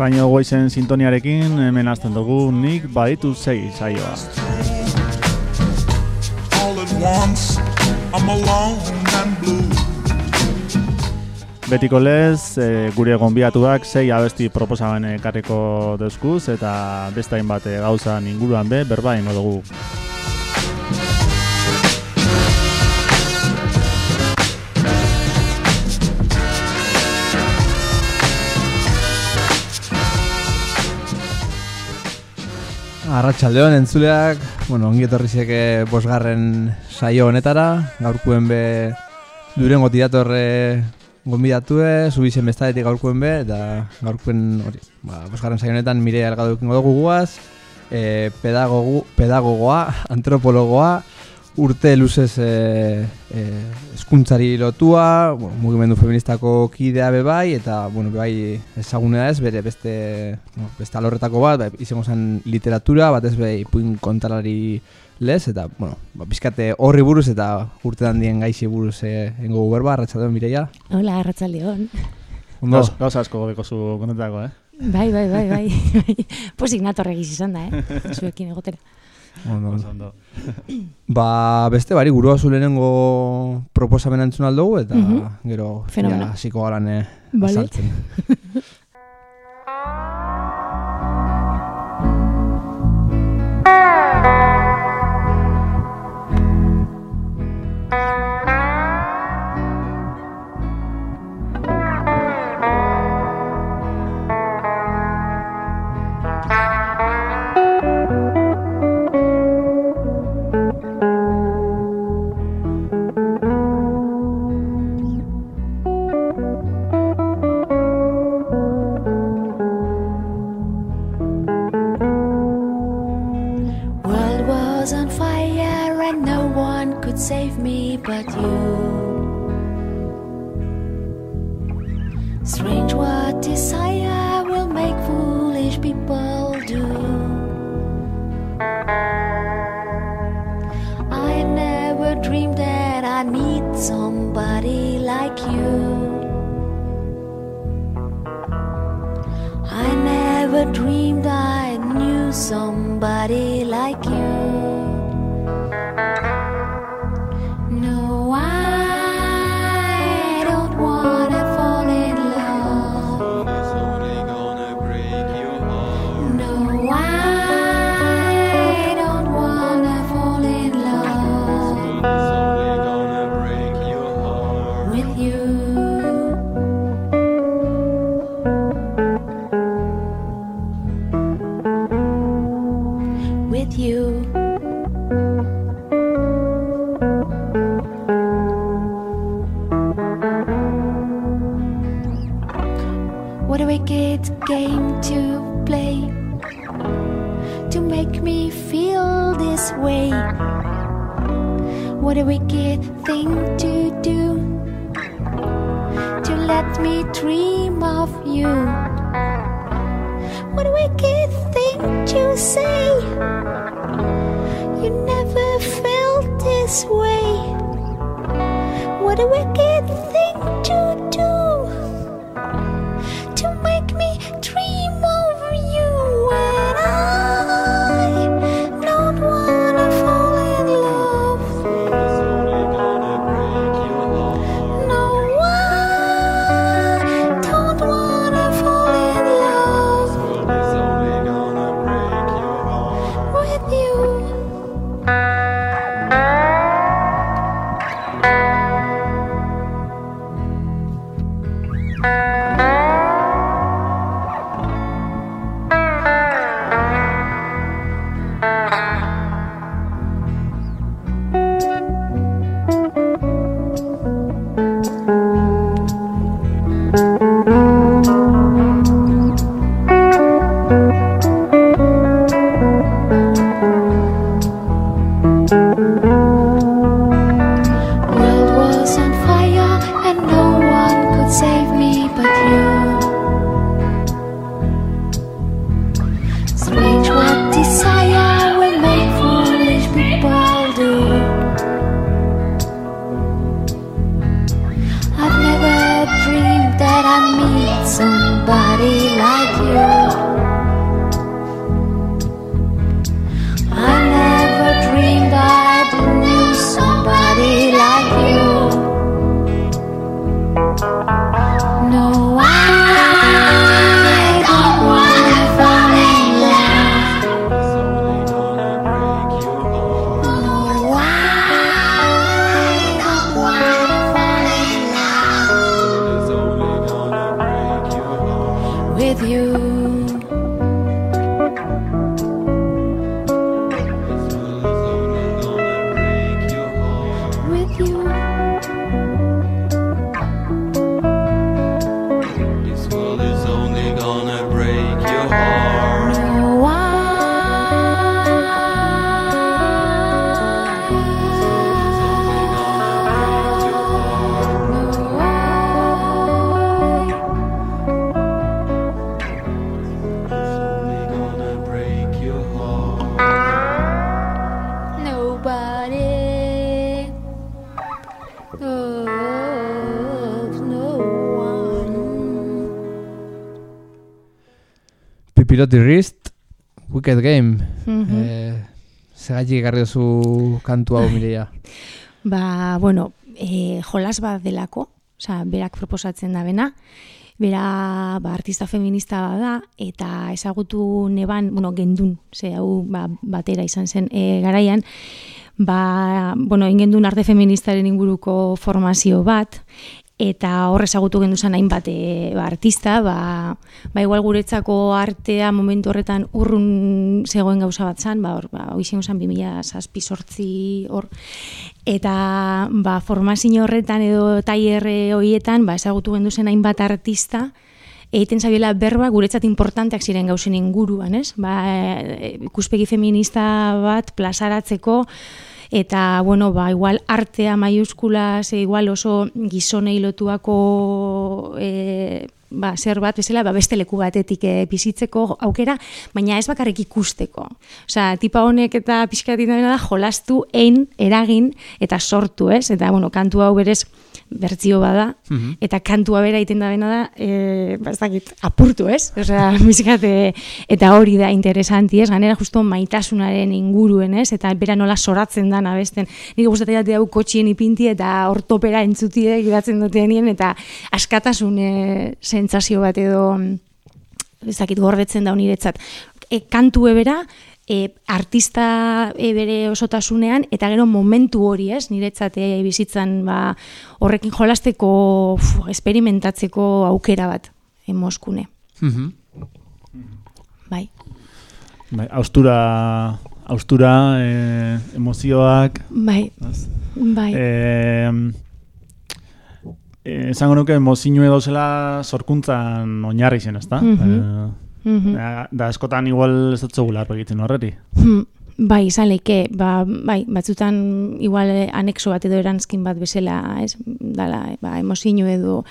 Estraño goizen sintoniarekin hemen azten dugu nik baditu zei saioa. Betiko lez, e, gure gonbiatuak zei abesti proposamen ekarriko dezkuz eta bestain bate gauza inguruan be, berba ingo dugu. Arratxaldeon entzuleak, bueno, ongi etorri bosgarren saio honetara, gaurkuen be durengo tiratorre gonbidatue, zubizen bestadetik gaurkuen be, eta gaurkuen hori, ba, bosgarren saio honetan mire algadu dugu guaz, e, pedagogu, pedagogoa, antropologoa, urte luzez e, e, eskuntzari lotua, bueno, mugimendu feministako kidea bebai, eta bueno, bebai ezagunea ez, bere beste, no, beste alorretako bat, bai, izango zen literatura, bat ez behi puin kontalari lez, eta bueno, ba, bizkate horri buruz eta urte dien gaixi buruz e, engo guberba, arratsaldeon Mireia. Hola, arratsaldeon. Ondo. Gauza asko gobeko zu kontetako, eh? Bai, bai, bai, bai. Posik natorre izan da, eh? Zuekin egotera. Ondo, ondo. ba, beste bari, gurua zu lehenengo proposamen antzun aldugu, eta mm -hmm. gero, Fenomena. ziko galan eh, azaltzen. Pipiloti Rist, Wicked Game. Mhm. Eh, Segatik ekarri duzu kantu hau mireia. Ba, bueno, e, jolas bat delako, osea, berak proposatzen da bena, bera ba, artista feminista bada, eta ezagutu neban, bueno, gendun, ze hau ba, batera izan zen e, garaian, ba, bueno, ingendun arte feministaren inguruko formazio bat, eta hor ezagutu gendu zen hainbat e, ba, artista, ba, ba igual guretzako artea momentu horretan urrun zegoen gauza bat zan, ba, hor, ba, hoi zen 2000 zazpi sortzi hor, eta ba, formazio horretan edo tailerre horietan ba, ezagutu gendu zen hainbat artista, egiten zabiela berba guretzat importanteak ziren gauzen inguruan, ez? Ba, e, ikuspegi feminista bat plazaratzeko, eta, bueno, ba, igual artea maiuskulas, e, igual oso gizonei lotuako e, ba, zer bat bezala, ba, beste leku batetik e, bizitzeko aukera, baina ez bakarrik ikusteko. Osea, tipa honek eta pixkatik da jolastu, ein, eragin eta sortu, ez? Eta, bueno, kantu hau berez bertzio bada, eta kantua bera egiten da bena da, e, ba, ez dakit, apurtu, ez? Osea, pixkat, e, eta hori da interesanti, ez? Ganera justo maitasunaren inguruen, ez? Eta bera nola soratzen da abesten. Nik gustatzen dut hau kotxien ipinti eta ortopera entzutie gidatzen dutenien, eta askatasun e, sentsazio bat edo ez dakit gordetzen da uniretzat. E, kantu ebera, e, artista e, bere osotasunean, eta gero momentu hori, ez, niretzat e, bizitzan ba, horrekin jolasteko, fu, esperimentatzeko aukera bat, e, Moskune. Bai. Bai, austura, austura, e, emozioak, Bai, bai. Eh, eh, esango nuke mozinu edo zela sorkuntzan oinarri zen, ezta? Mhm. Mhm. da, da askotan igual ez dut zogula egiten horreti. Hmm, Bai, izan leike, ba, bai, batzutan igual anexo bat edo erantzkin bat bezala, ez, dala, ba, emozio edo,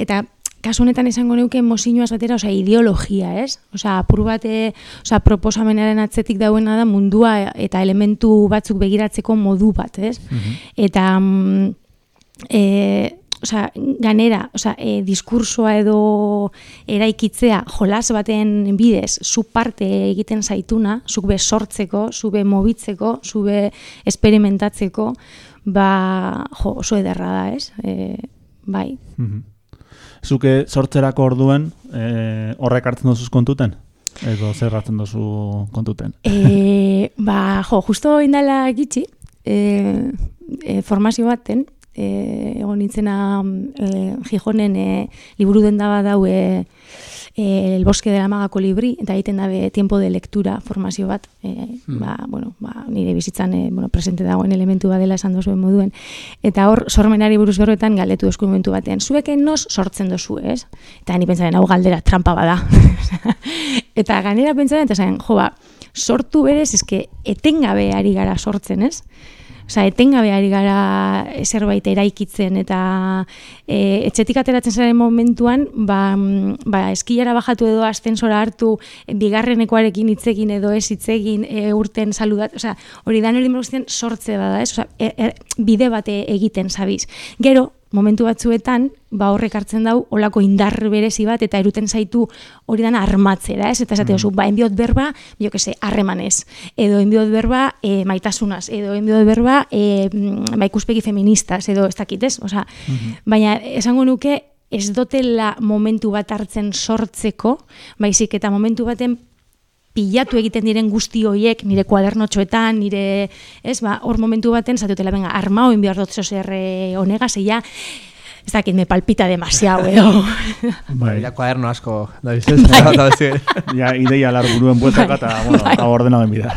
eta kasu honetan esango neuke emozioaz batera, osea, ideologia, ez? Osea, apur bat, eh, osea, proposamenaren atzetik dauena da mundua eta elementu batzuk begiratzeko modu bat, ez? Eta, mm, e, osea, ganera, osea, e, diskursoa edo eraikitzea jolas baten bidez, zu parte egiten zaituna, zuk be sortzeko, zu be mobitzeko, zu be esperimentatzeko, ba, jo, oso ederra da, ez? E, bai. Mhm. Zuke sortzerako orduen eh, horrek hartzen dozuz kontuten? Edo zer hartzen dozu kontuten? E, ba, jo, justo indala gitxi, e, e, formazio baten, e, egon nintzena e, Gijonen e, liburu den daba dau e, e, El bosque de la maga kolibri, eta egiten dabe tiempo de lectura formazio bat, e, ba, bueno, ba, nire bizitzan e, bueno, presente dagoen elementu badela esan dozuen moduen. Eta hor, sormenari buruz berroetan galdetu dozku momentu batean, zueken nos sortzen dozu, ez? Eta ni pentsaren, hau galdera trampa bada. eta ganera pentsaren, eta zain, jo, ba, sortu berez, eske etengabe ari gara sortzen, ez? Osa, etengabe ari gara zerbait eraikitzen eta e, etxetik ateratzen zaren momentuan, ba, ba, eskilara bajatu edo astensora hartu, bigarrenekoarekin hitzegin edo ez hitzegin e, urten saludat, osea, hori da hori guztien sortze bada, ez? Osea, e, e, bide bate egiten zabiz. Gero, momentu batzuetan, ba horrek hartzen dau, olako indar berezi bat, eta eruten zaitu hori dana armatzera, ez? Eta esate oso, ba, enbiot berba, jo que se, harremanez, edo enbiot berba e, maitasunaz, edo enbiot berba e, mm, ba, ikuspegi feministaz, edo ez dakit, ez? Osa, baina esango nuke, ez dotela momentu bat hartzen sortzeko, baizik eta momentu baten pilatu egiten diren guzti hoiek nire kuadernotxoetan, nire, ez, ba, hor momentu baten, zatutela, venga, armao enbiar dut zer honega, zeia, ez dakit, me palpita demasiado, edo. Bai, Ja, kuaderno asko, da bizez. ja, ideia larburuen bueltaka eta, bueno, Bai. hau ordena den bida.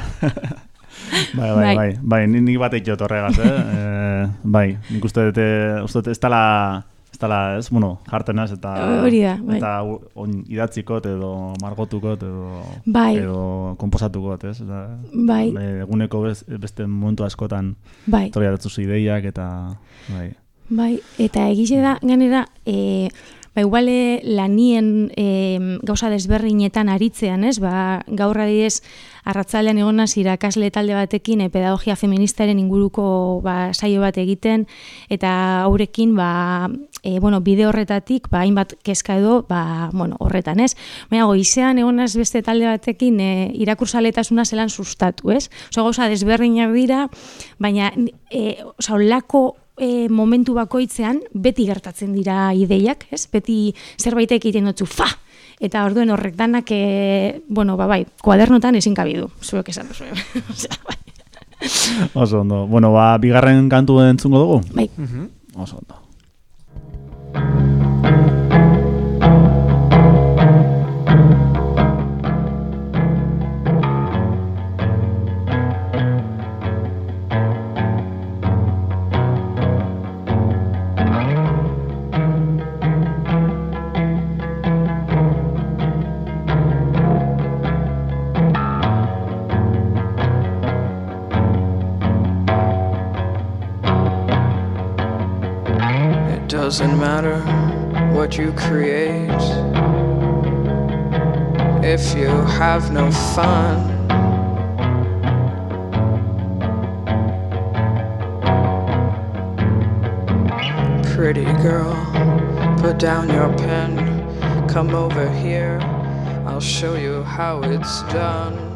bai, bai, Bai. bai, bai, ni- nik bat eitot horregaz, eh? eh? Bai, nik uste dut, eh, uste dut ez dala, ez dala, ez, bueno, jartenaz eta... Hori da, bai. Eta on, idatzikot edo margotukot edo... Bai. Edo komposatukot, ez? Eta, Bai. eh, eguneko bez, beste momentu askotan Bai, datzuzu ideiak eta... Bai. bai, eta egize da, ganera, e, ba, iguale lanien e, gauza desberdinetan aritzean, ez? Ba, gaur adidez, arratzalean egonaz irakasle talde batekin e, pedagogia feministaren inguruko ba, saio bat egiten, eta haurekin, ba, e, bueno, bide horretatik, ba, hainbat kezka edo, ba, bueno, horretan, ez? Baina, goizean egonaz beste talde batekin e, irakursaletasuna zelan sustatu, ez? Oso gauza desberdinak dira, baina, e, oza, olako e, momentu bakoitzean beti gertatzen dira ideiak, ez? Beti zerbaitek egiten dutzu, fa! Eta orduen horrek danak, e, bueno, ba, bai, kuadernotan ezin kabidu, zuek esan duzu. Osea, bai. Oso ondo. Bueno, ba, bigarren kantu entzungo dugu? bai. Oso ondo. Doesn't matter what you create if you have no fun. Pretty girl, put down your pen, come over here, I'll show you how it's done.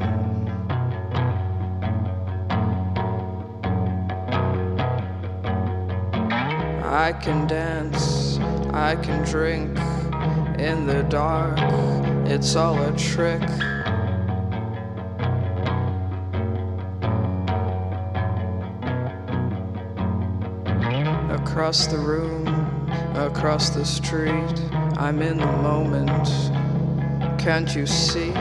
I can dance, I can drink in the dark. It's all a trick. Across the room, across the street, I'm in the moment. Can't you see?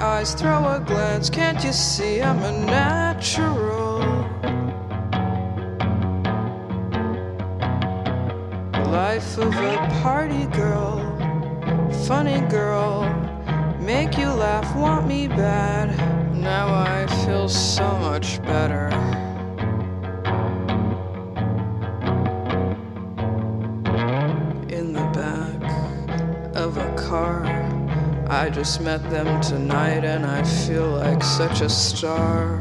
Eyes, throw a glance. Can't you see I'm a natural? Just met them tonight and I feel like such a star.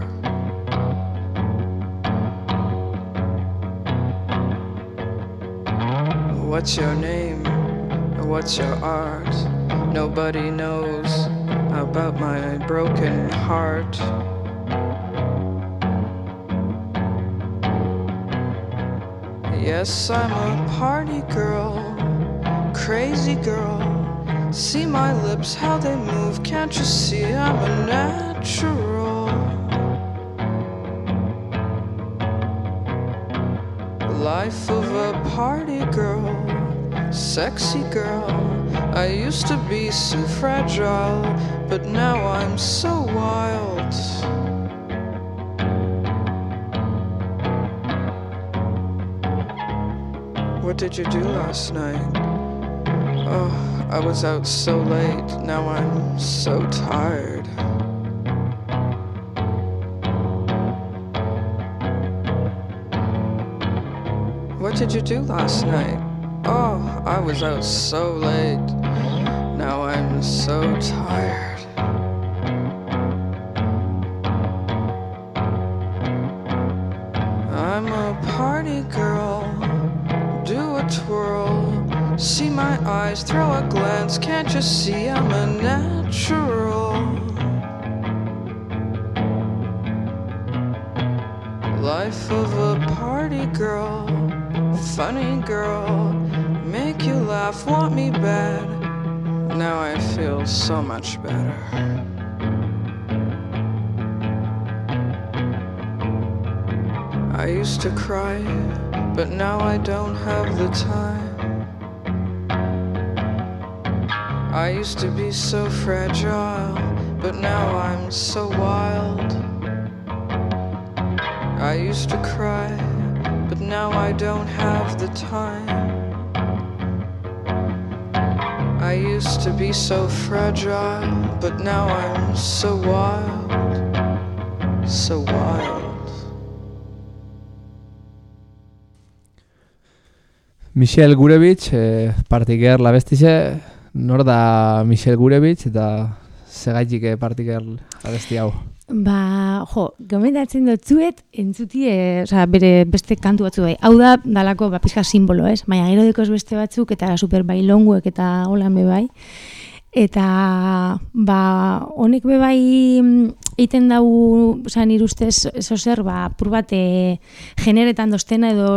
What's your name? What's your art? Nobody knows about my broken heart. Yes, I'm a party girl, crazy girl. See my lips, how they move. Can't you see I'm a natural? Life of a party girl, sexy girl. I used to be so fragile, but now I'm so wild. What did you do last night? Oh, I was out so late. Now I'm so tired. What did you do last night? Oh, I was out so late. Now I'm so tired. Can't you see I'm a natural? Life of a party girl. Funny girl. Make you laugh, want me bad. Now I feel so much better. I used to cry, but now I don't have the time. I used to be so fragile, but now I'm so wild. I used to cry, but now I don't have the time. I used to be so fragile, but now I'm so wild, so wild. Michel Gurevich, eh, partiker labestize, nor da Michel Gurevich eta segaitik eh, partiker abesti hau. Ba, jo, gomendatzen dut zuet, entzuti, e, osea, bere beste kantu batzu bai. Hau da, dalako, ba, pizka simbolo, ez? Baina gero beste batzuk, eta super bailonguek eta holan be bai. Eta, ba, honek be bai mm, egiten dau, osea, nire ustez, eso zer, ba, pur bat e, generetan doztena edo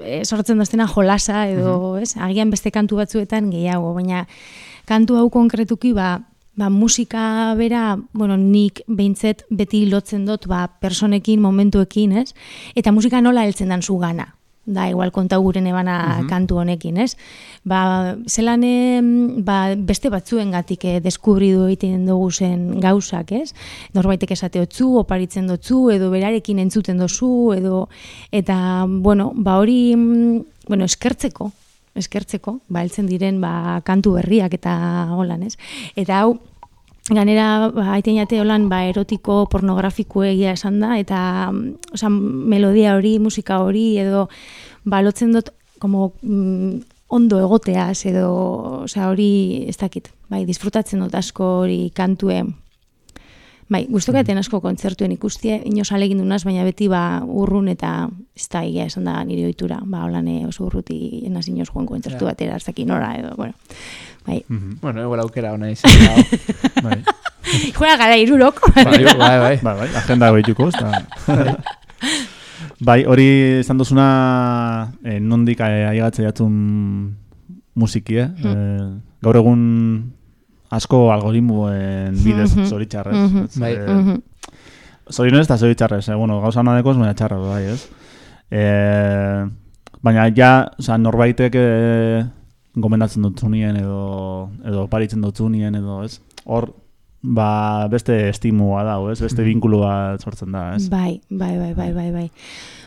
e, sortzen doztena jolasa edo, ez? Agian beste kantu batzuetan gehiago, baina kantu hau konkretuki, ba, ba, musika bera, bueno, nik behintzet beti lotzen dut ba, personekin, momentuekin, ez? Eta musika nola heltzen dan zugana. Da, igual konta guren ebana kantu honekin, ez? Ba, zelan ba, beste batzuen gatik eh, deskubridu egiten dugu zen gauzak, ez? Norbaitek esate otzu, oparitzen dotzu, edo berarekin entzuten dozu, edo, eta, bueno, ba hori, mm, bueno, eskertzeko, eskertzeko, ba, heltzen diren ba, kantu berriak eta holan, ez? Eta hau, Ganera, ba, aiten jate holan, ba, erotiko, pornografiko egia esan da, eta mm, oza, melodia hori, musika hori, edo, ba, lotzen dut, como, mm, ondo egoteaz, edo, oza, hori, ez dakit, bai, disfrutatzen dut asko hori kantue, bai, gustokaten asko kontzertuen ikustie, inoz alegin dunaz, baina beti, ba, urrun eta, ez da, egia esan da, nire ohitura, ba, holan eh, oso urruti, enaz inoz joan kontzertu batera, ez dakit nora, edo, bueno, bai, Bueno, igual aukera hona izan da. Bai, Juega gara irurok. bai, bai, bai. bai, bai, agenda behituko, ezta. bai, hori esan duzuna, eh, nondik eh, aigatzea jatun musiki, eh? Eh, gaur egun asko algoritmoen bidez Mhm. zoritxarrez. Mhm. Ez, Bai. eh, Mhm. Zorinez eta zoritxarrez, eh? bueno, gauza nadekoz, baina txarra, bai, ez? E, baina ja, oza, norbaitek e, gomendatzen dutzunien edo, edo paritzen dutzunien edo, ez? Hor, ba, beste estimua da, ez? Beste binkulu bat sortzen da, ez? Bai, bai, bai, bai, bai, bai.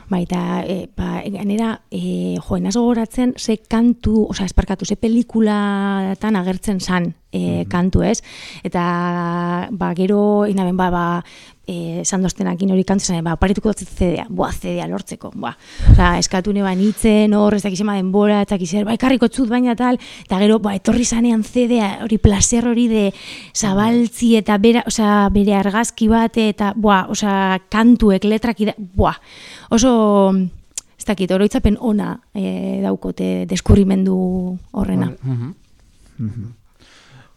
Bai, eta, e, ba, ganera, e, jo, enaz gogoratzen, ze kantu, osea, esparkatu, ze pelikulatan agertzen san e, kantu, ez? Eta, ba, gero, inaben, ba, ba, e, sandoztenakin hori kantu zen, ba, parituko dut zedea, boa, zedea lortzeko, boa. Osea, eskatu neban hitzen, hor, ez dakizema denbora, ez dakizer, ba, ekarriko txut baina tal, eta gero, ba, etorri zanean zedea, hori placer hori de zabaltzi eta bera, osea, bere argazki bat, eta, boa, osea, kantuek, letrak, ida, boa, oso, ez dakit, oroitzapen ona e, daukote deskurrimendu horrena. Mhm.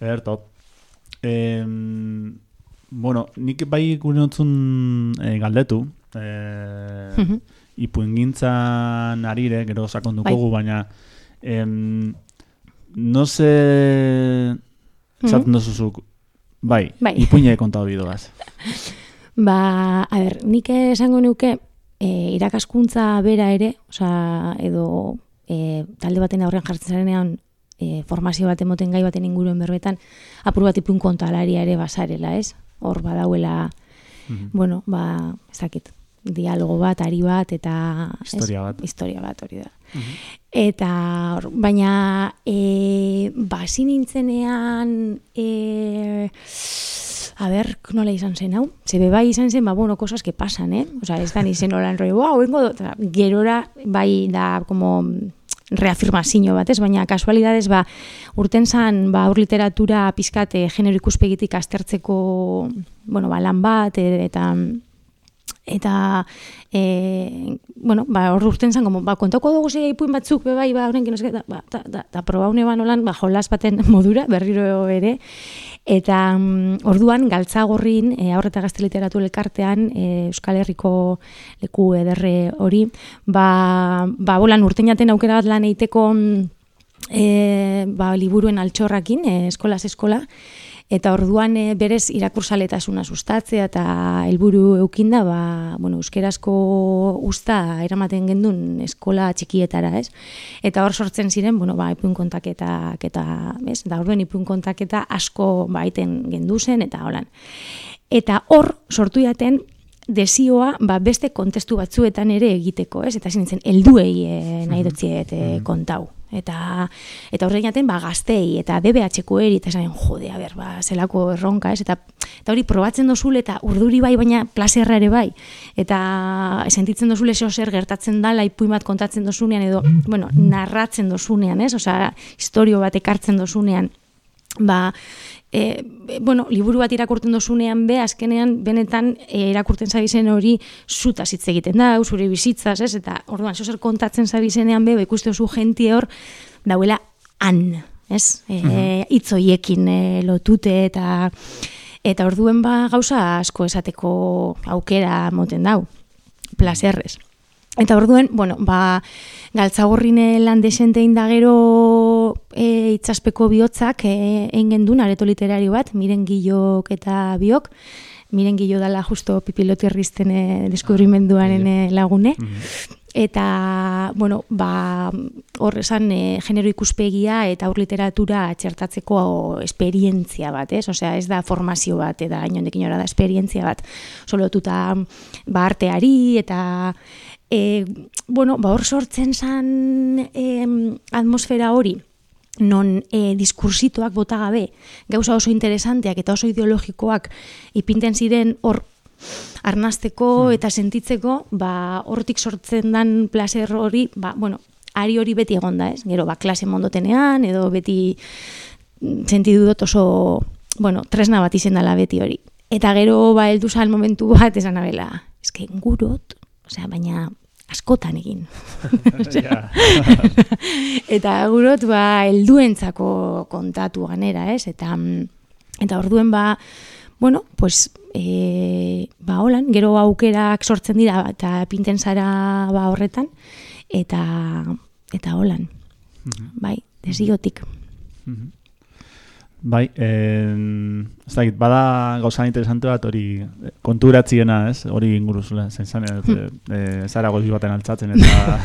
Ertot. Em, bueno, nik bai gure notzun e, galdetu, e, Mhm. ipuingintzan arire, gero sakonduko Bai. gu, baina em, no se esaten duzuzuk, bai, Bai. ipuine kontatu bidoaz. Ba, a ber, nik esango nuke e, irakaskuntza bera ere, osea, edo e, talde baten aurrean jartzen zarenean e, formazio bat emoten gai baten inguruen berbetan, apur bat ipun kontalaria ere basarela, ez? Hor badauela, Mhm. bueno, ba, ez dakit, dialogo bat, ari bat, eta... Historia bat. Historia bat, hori da. Eta, hor, baina, e, ba, hasi nintzenean, e, a ber, nola izan zen hau? Zebe bai izan zen, ba, bueno, cosas que pasan, eh? Osa, ez da nizen holan roi, wow. Osea, gerora, bai, da, como, reafirmazio bat, ez? Baina kasualidades ba urten zan ba aur literatura pizkat eh, genero ikuspegitik aztertzeko bueno, ba, lan bat e, eta eta e, bueno, ba, hor urten zan, como, ba, kontako dugu zei ipuin batzuk, be bai, ba, horren, ba, da, da, da proba une ban holan, ba, jolas baten modura, berriro ere, eta mm, orduan, galtzagorrin, e, aurreta gazte literatu elkartean, e, Euskal Herriko leku ederre hori, ba, ba, bolan, urten jaten aukera bat lan eiteko e, ba, liburuen altxorrakin, e, eskolaz eskola, Eta orduan e, berez irakursaletasuna sustatzea eta helburu eukinda, ba, bueno, euskerazko usta eramaten gendun eskola txikietara, ez? Eta hor sortzen ziren, bueno, ba, ipuin kontaketak eta, ez? Da orduan ipuin kontaketa asko baiten gendu zen eta holan. Eta hor sortu jaten desioa ba, beste kontestu batzuetan ere egiteko, ez? Eta zintzen, helduei e, nahi dutziet e, kontau. Eta eta horrein jaten ba gaztei eta DBH-ko eri eta esan jode, a ber, ba zelako erronka, ez? Eta eta hori probatzen dozul eta urduri bai baina plazerra ere bai. Eta sentitzen dozul eso zer gertatzen dala ipuin bat kontatzen dozunean edo bueno, narratzen dozunean, ez? Osea, istorio bat ekartzen dozunean ba e, bueno, liburu bat irakurtzen dozunean be, azkenean benetan e, irakurtzen zabizen hori zuta hitz egiten da, zure bizitzaz, ez? Eta orduan, zer kontatzen zabizenean be, ba, ikuste oso jentie hor, dauela han, ez? E, itzoiekin e, lotute eta eta orduen ba gauza asko esateko aukera moten dau, plazerrez. Eta orduen, bueno, ba, galtzagorrine lan desente indagero e, itzaspeko bihotzak e, engendun areto literario bat, miren gillok eta biok, miren gillo dala justo pipiloti errizten e, deskubrimenduaren e, lagune. Eta, bueno, ba, hor esan e, genero ikuspegia eta aur literatura txertatzeko esperientzia bat, ez? Osea, ez da formazio bat, eta gainondekin ora da esperientzia bat. Solotuta ba, arteari eta e, bueno, ba, hor sortzen zan e, atmosfera hori, non e, diskursitoak bota gabe, gauza oso interesanteak eta oso ideologikoak ipinten ziren hor arnasteko eta sentitzeko, ba, hortik sortzen dan placer hori, ba, bueno, ari hori beti egonda, ez? Gero, ba, klase mondotenean, edo beti mm, sentidu dut oso, bueno, tresna bat izen dela beti hori. Eta gero, ba, heldu zan momentu bat, esan abela, eske, gurot, osea, baina askotan egin. Eta gurot, ba, helduentzako kontatu ganera, ez? Eta, mm, eta orduen, ba, bueno, pues, e, ba, holan, gero aukerak sortzen dira, eta pinten zara, ba, horretan, eta, eta holan, bai, desiotik. Bai, en, ez dakit, bada gauza interesante bat hori eh, konturatziena, ez? Hori inguruzula, zen zan, ez, e, zara gozi baten altzatzen, eta...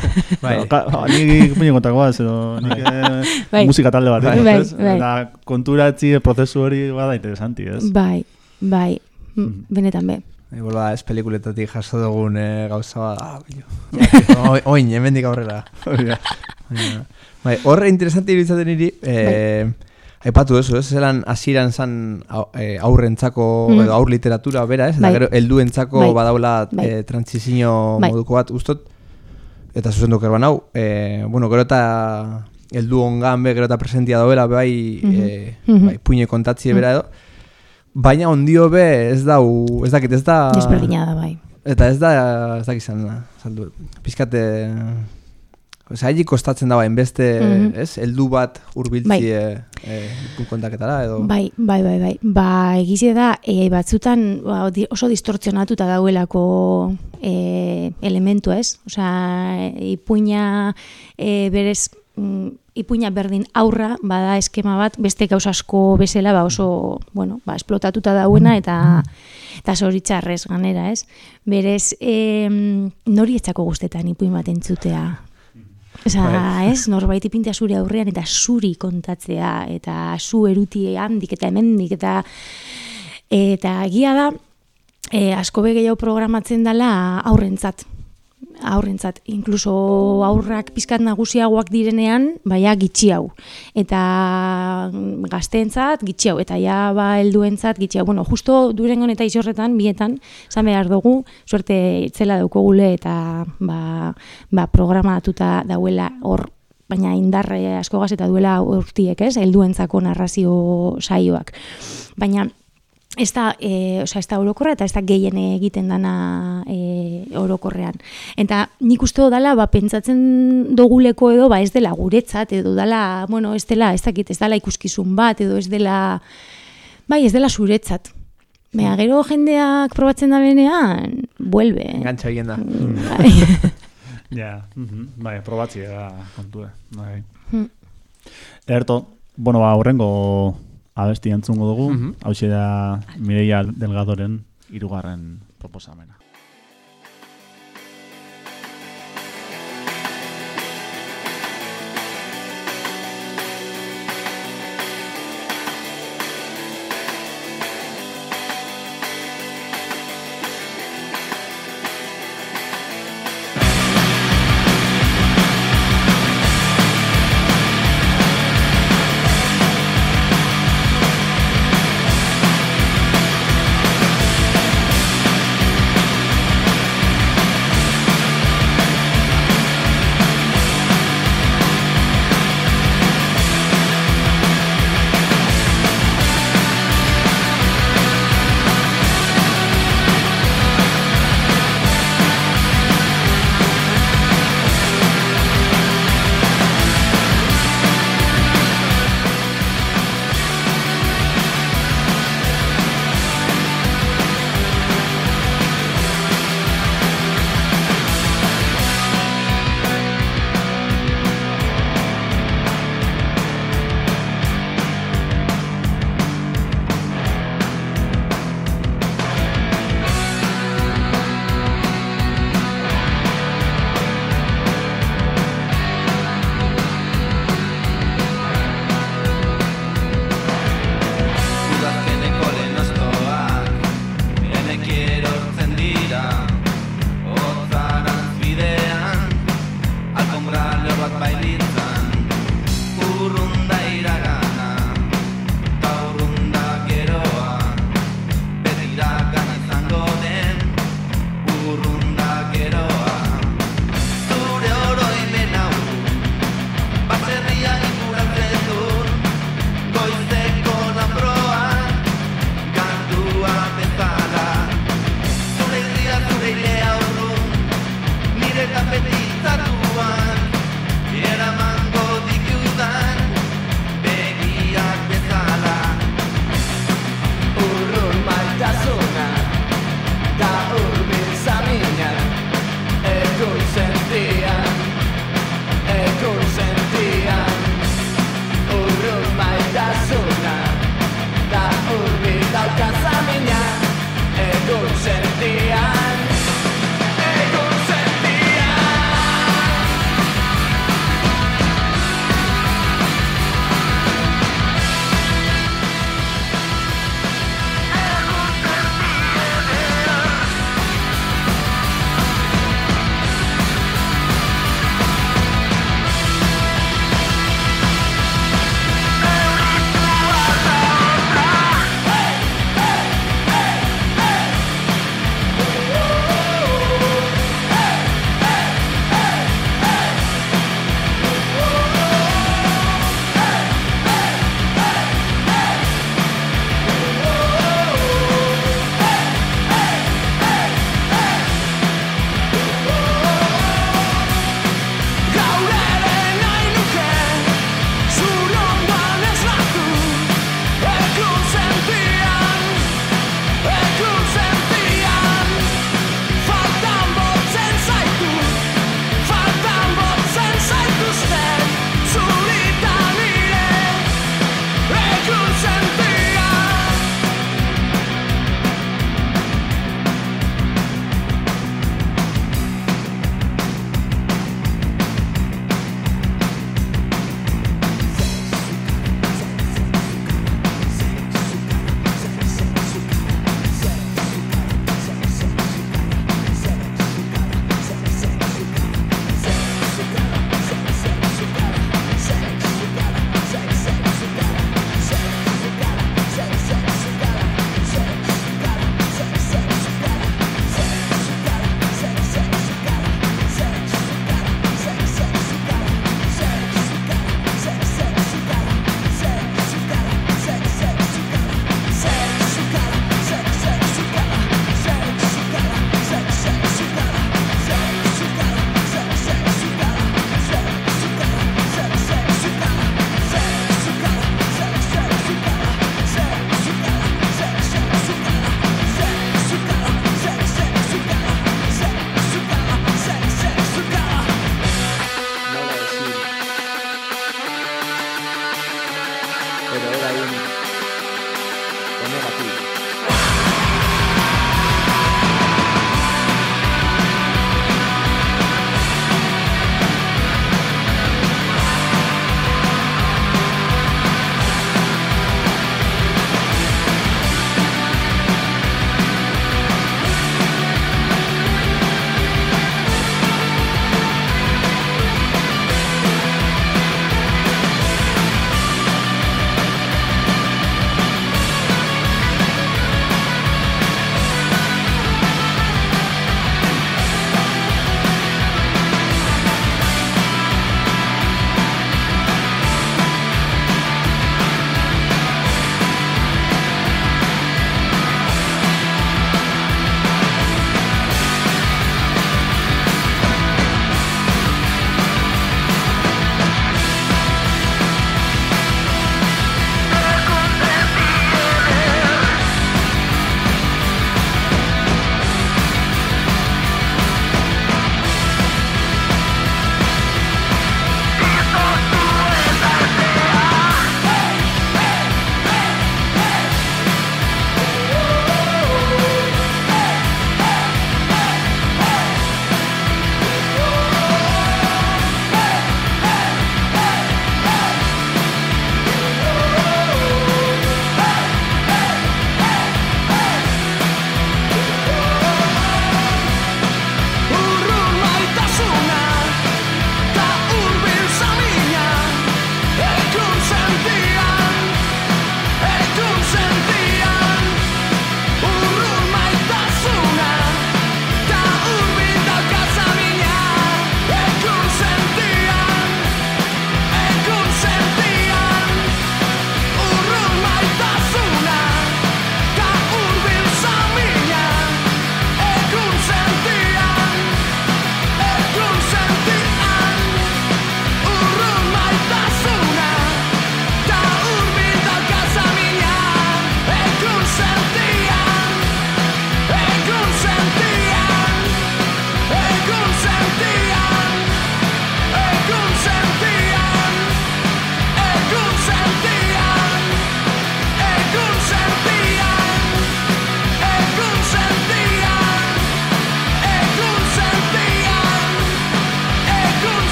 Bai. Ka, ba, nik puño kontako bat, edo nik eh, Bai. musika talde bat, Bai, ez? bai. Eta konturatzi prozesu hori bada interesanti, ez? Bai, bai, mm, Mhm. benetan be. Igual ba, ez pelikuletatik jaso dugun eh, gauza bat, ah, Oin, hemendik aurrera. Bai, horre interesante iruditzen niri, eh, aipatu duzu, ez? Zelan hasieran zan eh, aurrentzako Mm. edo aur literatura bera, ez? Eta Bai. gero helduentzako Bai. badaula Bai. eh, transizio Bai. moduko bat ustot. Eta zuzendu kerban hau, eh, bueno, gero eta heldu ongan be, gero eta presentia dobela bai, Mhm. eh, Mhm. bai puine kontatzie bera edo. Baina ondio be ez dau, ez dakit, ez da... Desberdina da, bai. Eta ez da, ez dakit zan, zaldu, pizkate... Osa, haili kostatzen da bain beste, Mhm. ez, heldu bat urbiltzi Bai. eh, eh, kontaketara, edo... Bai, bai, bai, bai. Ba, egize da, e, batzutan ba, oso distortzionatuta dauelako e, elementu, ez? Osea, ipuina e, berez, mm, ipuina berdin aurra, bada eskema bat, beste gauza asko bezala, ba oso, bueno, ba, esplotatuta dauena, eta eta zoritxarrez ganera, ez? Berez, e, nori etxako guztetan ipuin bat entzutea, Osa, ez, norbait ipintea zure aurrean eta zuri kontatzea eta zu eruti handik eta hemendik eta eta egia da e, asko be gehiago programatzen dela aurrentzat aurrentzat, inkluso aurrak pizkat nagusiagoak direnean, baia gitxi hau. Eta mm, gazteentzat gitxi hau, eta ja ba helduentzat gitxi hau. Bueno, justo durengon eta isorretan, bietan, zan behar dugu, suerte itzela daukogule eta ba, ba programatuta dauela hor baina indarre asko eta duela urtiek, ez, helduentzako narrazio saioak. Baina ez da, e, osea, ez da orokorra eta ez da gehien egiten dana e, orokorrean. Eta nik uste dela, ba, pentsatzen doguleko edo, ba, ez dela guretzat, edo dela, bueno, ez dela, ez dakit, ez dela ikuskizun bat, edo ez dela, bai, ez dela zuretzat. Baina, gero jendeak probatzen da benean, vuelve. Gantxa egin da. Bai. Ja, mhm, bai, probatzia da kontue. Bai. Hmm. Erto, bueno, ba, horrengo abesti entzungo dugu. Mhm. Hau da Mireia Delgadoren hirugarren proposamena.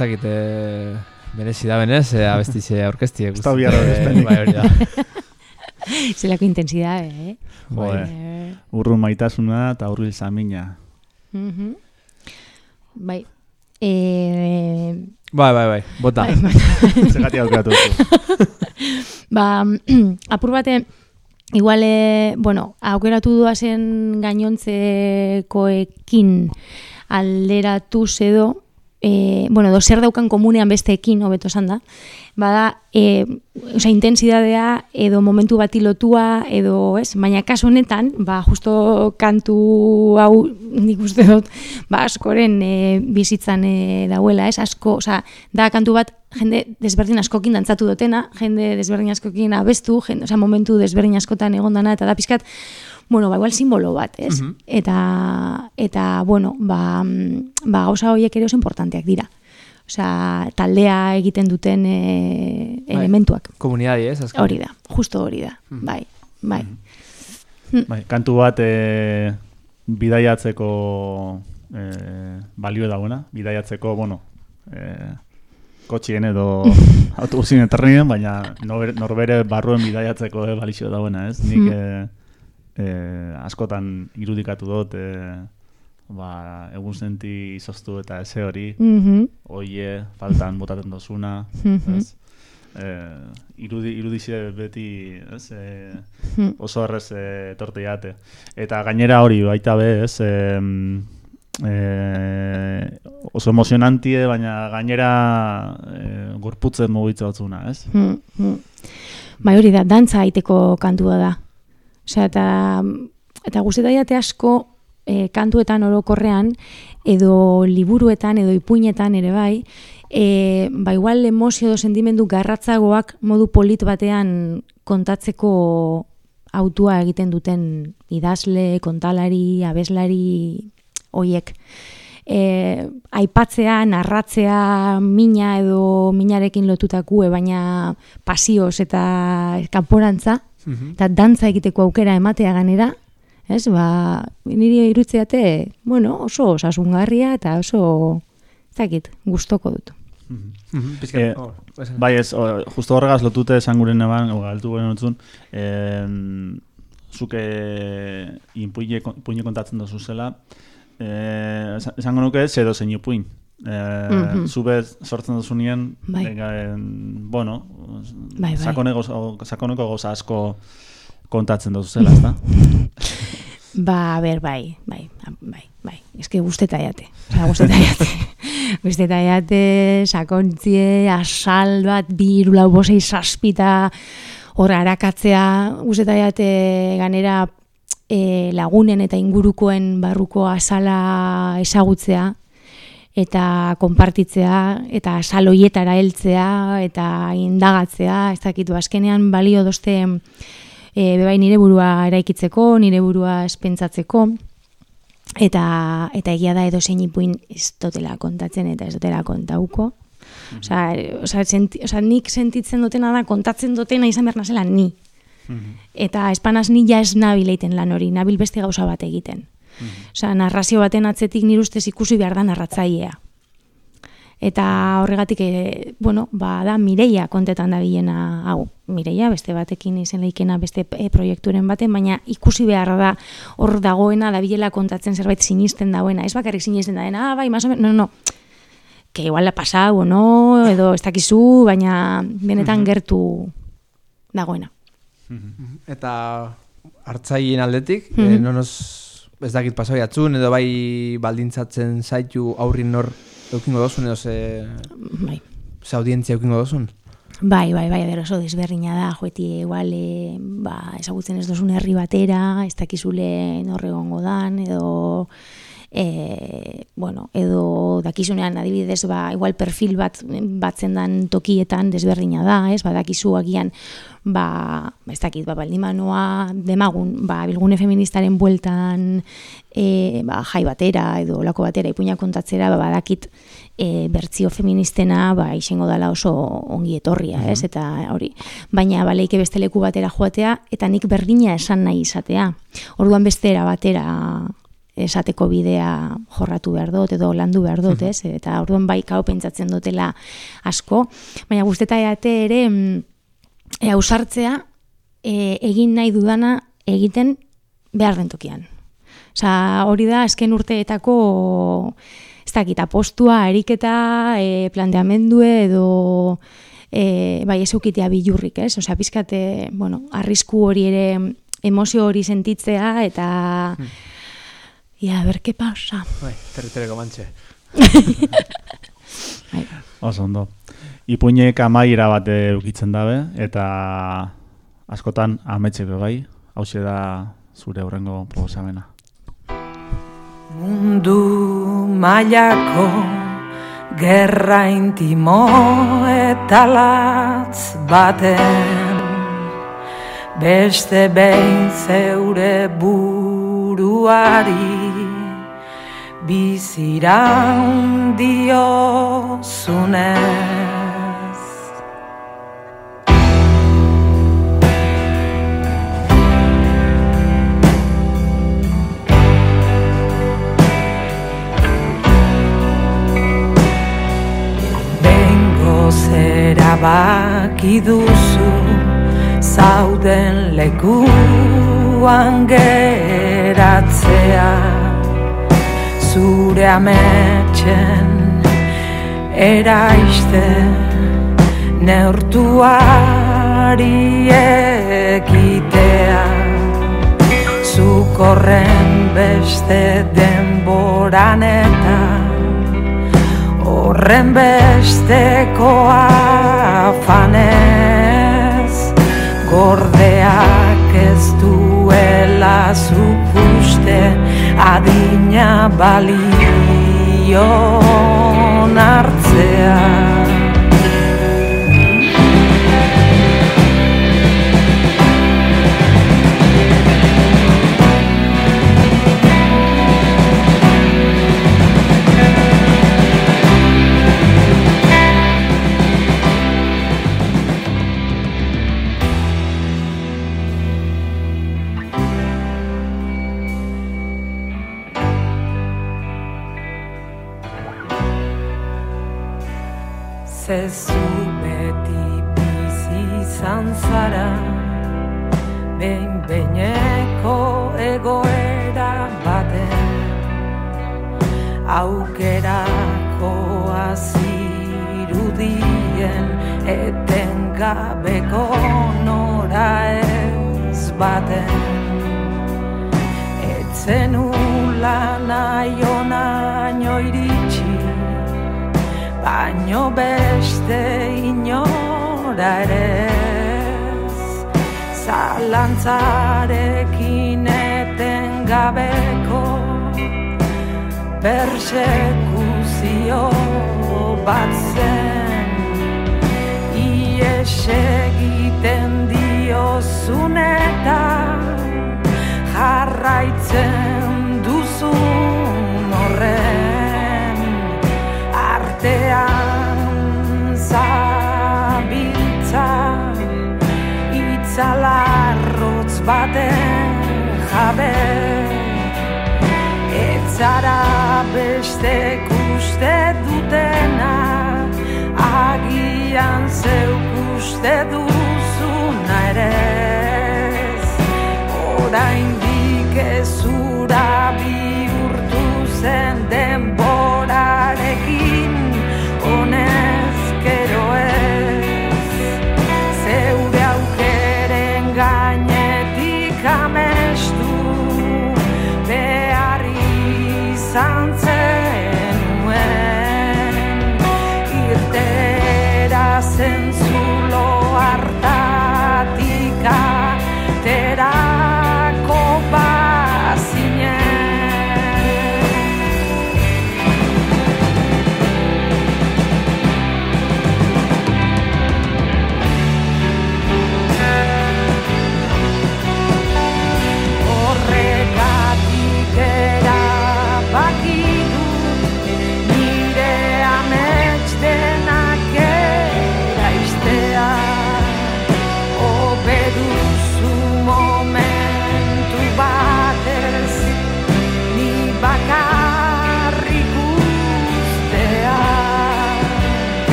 Dakit, e, berezi da benez, e, abestize aurkesti. Ez da biharra aurkezpenik. Bai, hori da. Zelako intensidade, eh? Joder. Eh, Urrun maitasuna eta urril samina. mhm. Bai. Eh, Bai, bai, bai, bota. bai, bai. Zergatik aukeratu ba, apur bate, igual, eh, bueno, aukeratu duazen gainontzekoekin alderatuz edo, e, bueno, edo zer daukan komunean besteekin, hobeto esan da, bada, e, osea, intensidadea edo momentu bati lotua edo, ez, baina kasu honetan, ba, justo kantu hau nik uste dut, ba, askoren e, bizitzan e, dauela, ez, asko, osea, da kantu bat jende desberdin askokin dantzatu dutena, jende desberdin askokin abestu, jende, osea, momentu desberdin askotan egondana, eta da pizkat, bueno, ba, igual simbolo bat, ez? Mhm. Eta, eta, bueno, ba, mm, ba, gauza horiek ere oso importanteak dira. Osea, taldea egiten duten e, Bai. elementuak. Komunidadi, ez? azken. Hori da, justo hori da. Mhm. Bai, bai. Bai, kantu bat e, bidaiatzeko e, balio dagoena, bidaiatzeko, bueno, e, kotxien edo autobusin eterrien, baina norbere, norbere barruen bidaiatzeko e, balio dagoena, ez? Nik Hmm. e, e, askotan irudikatu dut, e, ba, egun senti izoztu eta eze hori, Mhm, oie, faltan botaten dozuna, mhm, ez? E, irudi, irudizie beti, ez? E, mhm. oso errez e, torte jate. Eta gainera hori baita be, ez? E, e, oso emozionantie, baina gainera e, gorputzen mugitza batzuna, ez? Mm, mm. Bai hori da, dantza aiteko kantua da. Osea, eta, eta guztetaiate asko e, kantuetan orokorrean, edo liburuetan, edo ipuinetan ere bai, e, ba igual emozio edo sentimendu garratzagoak modu polit batean kontatzeko autua egiten duten idazle, kontalari, abeslari hoiek. E, aipatzea, narratzea mina edo minarekin lotutakue, baina pasioz eta kanporantza, Mhm. eta dantza egiteko aukera ematea ganera, ez, ba, niri irutzeate, bueno, oso osasungarria eta oso, ez dakit, gustoko dut. Mhm, pizkat, Eh, oh. Bai ez, o, justo horregaz lotute esan guren eban, o, galtu gure notzun, eh, zuke inpuine, inpuine kontatzen dozu zela, eh, esan- esango nuke zedo zein ipuin. Eh, Mhm. Zube sortzen duzu nien, Bai. eh, bueno, Bai, bai. sakoneko, sakoneko goza asko kontatzen duzu zela, ezta? Ba, a ber, bai, bai, bai, bai. Ez que guzteta jate. Osa, guzteta jate. guzteta jate, sakontzie, asal bat, bi, lau, bosei, saspita, horra arakatzea, guzteta jate ganera e, lagunen eta ingurukoen barruko asala ezagutzea, eta konpartitzea, eta saloietara heltzea, eta indagatzea, ez dakitu, azkenean balio doste e, bebai nire burua eraikitzeko, nire burua espentsatzeko, eta, eta egia da edo zein ipuin ez dotela kontatzen eta ez dotela kontauko. Osa, osa, senti, osa, nik sentitzen dutena da kontatzen dutena izan behar nazela ni. Eta espanaz ni ja ez nabil eiten lan hori, nabil beste gauza bat egiten. Osea, narrazio baten atzetik nire ustez ikusi behar da narratzailea. Eta horregatik, e, bueno, ba, da Mireia kontetan da bilena hau. Mireia, beste batekin izen leikena beste e, proiekturen baten, baina ikusi behar da hor dagoena da bilela kontatzen zerbait sinisten dagoena. Ez bakarrik sinisten da dena, ah, bai, más o menos, no, no, que igual la pasau, no, edo ez dakizu, baina benetan gertu dagoena. Eta hartzaien aldetik, Mhm. eh, nonoz ez dakit pasoi edo bai baldintzatzen zaitu aurrin nor eukingo dozun, edo ze, Bai. ze audientzia eukingo dozun. Bai, bai, bai, ber oso desberdina da, joeti igual, e, ba, ezagutzen ez dozun herri batera, ez dakizule norre egongo dan, edo, e, bueno, edo dakizunean adibidez, ba, igual perfil bat batzen dan tokietan desberdina da, ez, ba, dakizu agian, ba, ez dakit, ba, baldimanoa demagun, ba, bilgune feministaren bueltan, e, ba, jai batera, edo lako batera, ipuina kontatzera, ba, badakit, e, bertzio feministena ba, isengo dala oso ongi etorria, ez? Eta hori, baina baleike beste leku batera joatea eta nik berdina esan nahi izatea. Orduan bestera batera esateko bidea jorratu behar dut edo landu behar dut, ez? Eta orduan bai kau pentsatzen dutela asko, baina guzteta eate ere e, ausartzea e, egin nahi dudana egiten behar den tokian. Osa, hori da, azken urteetako ez dakit, apostua, eriketa, e, planteamendue edo e, bai ez eukitea bilurrik, ez? Osea, pizkate, bueno, arrisku hori ere emozio hori sentitzea eta ia, a ber, ¿qué pasa? Bai, territoreko mantxe. Bai. Oso ondo. Ipuinek amaiera bat eukitzen dabe, eta askotan ametseko bai, hause da zure horrengo proposamena. Mundu mailako gerra intimo eta latz baten Beste behin zeure buruari biziran diozunez Bengo zera baki duzu zauden lekuan geratzea zure ametxen eraiste neurtuari ekitea. Zukorren beste denboran eta horren besteko afanez gordeak ez duela zukuste adina balion hartzea Zezu beti bizi izan zara. Behin beineko egoera baten Aukerako azirudien Etengabeko nora ez baten. Etzen ula nahi onaino iritsi baino beste inora ere. Zalantzarekin eten gabeko persekuzio bat zen Ies egiten diozun eta jarraitzen duzun itzalarrotz baten jabe etzara bestek uste dutena agian zeuk uste duzuna ere ez. oraindik ezura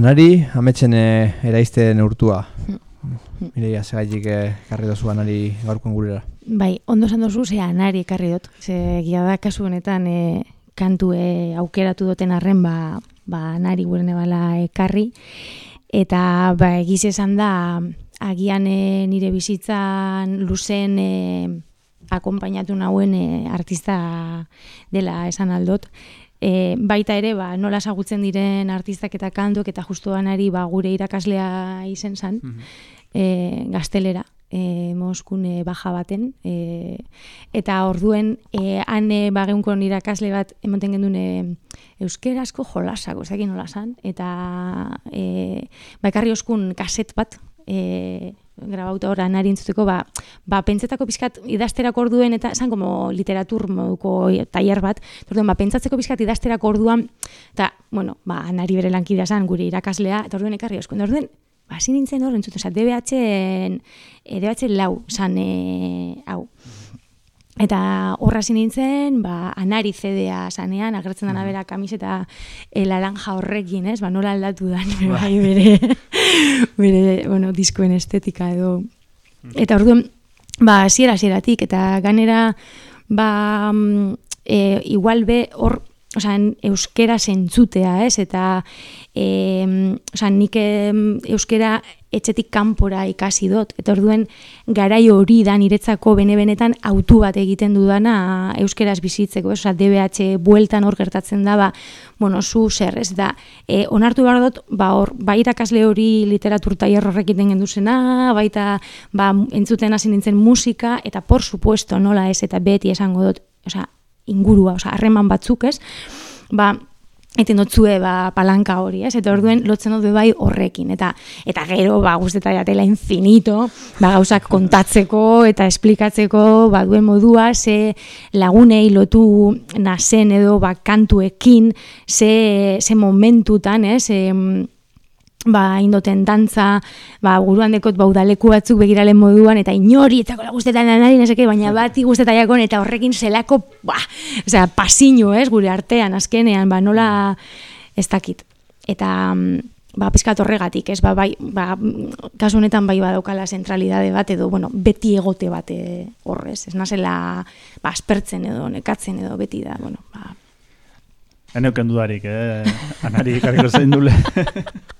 Anari, ametxen e, eraizte neurtua. Mireia, segaitik e, karri dozu anari gaurkoen gurera. Bai, ondo esan dozu, ze anari ekarri dut. Ze gira da, kasu honetan, e, kantu e, aukeratu duten arren, ba, ba anari gure nebala ekarri. Eta, ba, egiz esan da, agian e, nire bizitzan luzen e, akompainatu nauen e, artista dela esan aldot. E, baita ere, ba, nola ezagutzen diren artistak eta kantuak eta justu anari ba, gure irakaslea izen zan, e, gaztelera, e, Moskun e, baja baten, e, eta orduen e, han bageunkon irakasle bat ematen gendun e, euskerazko jolasako, ez dakit nola zan, eta e, bakarri oskun kaset bat, e, grabauta hor anari entzuteko, ba, ba pentsetako pizkat idazterako orduen, eta esan como literatur moduko tailer bat, eta orduen, ba, pentsatzeko pizkat idazterako orduan, eta, bueno, ba, anari bere lankidea zan, gure irakaslea, eta orduen ekarri oskun, nintzen, ba, nintzen hor, entzuten, oza, DBH-en, e, DBH lau, zan, e, hau. Eta horra nintzen, ba, anari CD-a sanean, agertzen dana bera kamiseta e, laranja horrekin, ez? Ba, nola aldatu da nire bai bere, bere, bueno, diskoen estetika edo. Eta orduan, ba, hasiera hasieratik eta ganera, ba, mm, e, igual be hor, osea, euskera zentzutea, ez? Eta, e, osea, nik em, euskera etxetik kanpora ikasi dut. Eta orduen garai hori da niretzako bene-benetan autu bat egiten dudana euskeraz bizitzeko. Osea, DBH bueltan hor gertatzen da, ba, bueno, zu zer, ez da. E, onartu behar dut, ba, hor, bai irakasle hori literatur taier horrek iten genduzena, baita, ba, entzuten hasi nintzen musika, eta por supuesto, nola ez, eta beti esango dut, osea, ingurua, osea, harreman batzuk, ez? Ba, eten dotzue ba, palanka hori, ez? Eta orduen lotzen dut bai horrekin. Eta eta gero, ba, guzteta jatela infinito, ba, gauzak kontatzeko eta esplikatzeko, ba, duen modua, ze lagunei lotu nazen edo, ba, kantuekin, ze, ze momentutan, ez? Em, ba, indoten dantza, ba, guruan dekot baudaleku batzuk begiralen moduan, eta inori, eta kola guztetan lanari, neseke, baina bati guztetan jakon, eta horrekin zelako, ba, osea, pasino, ez, gure artean, azkenean, ba, nola, ez dakit. Eta, mm, ba, pizkat horregatik, ez, ba, bai, ba, kasu honetan bai badaukala zentralidade bat, edo, bueno, beti egote bat horrez, ez nazela, ba, aspertzen edo, nekatzen edo, beti da, bueno, ba, Eneuken dudarik, eh? Anari ikarriko zein dule.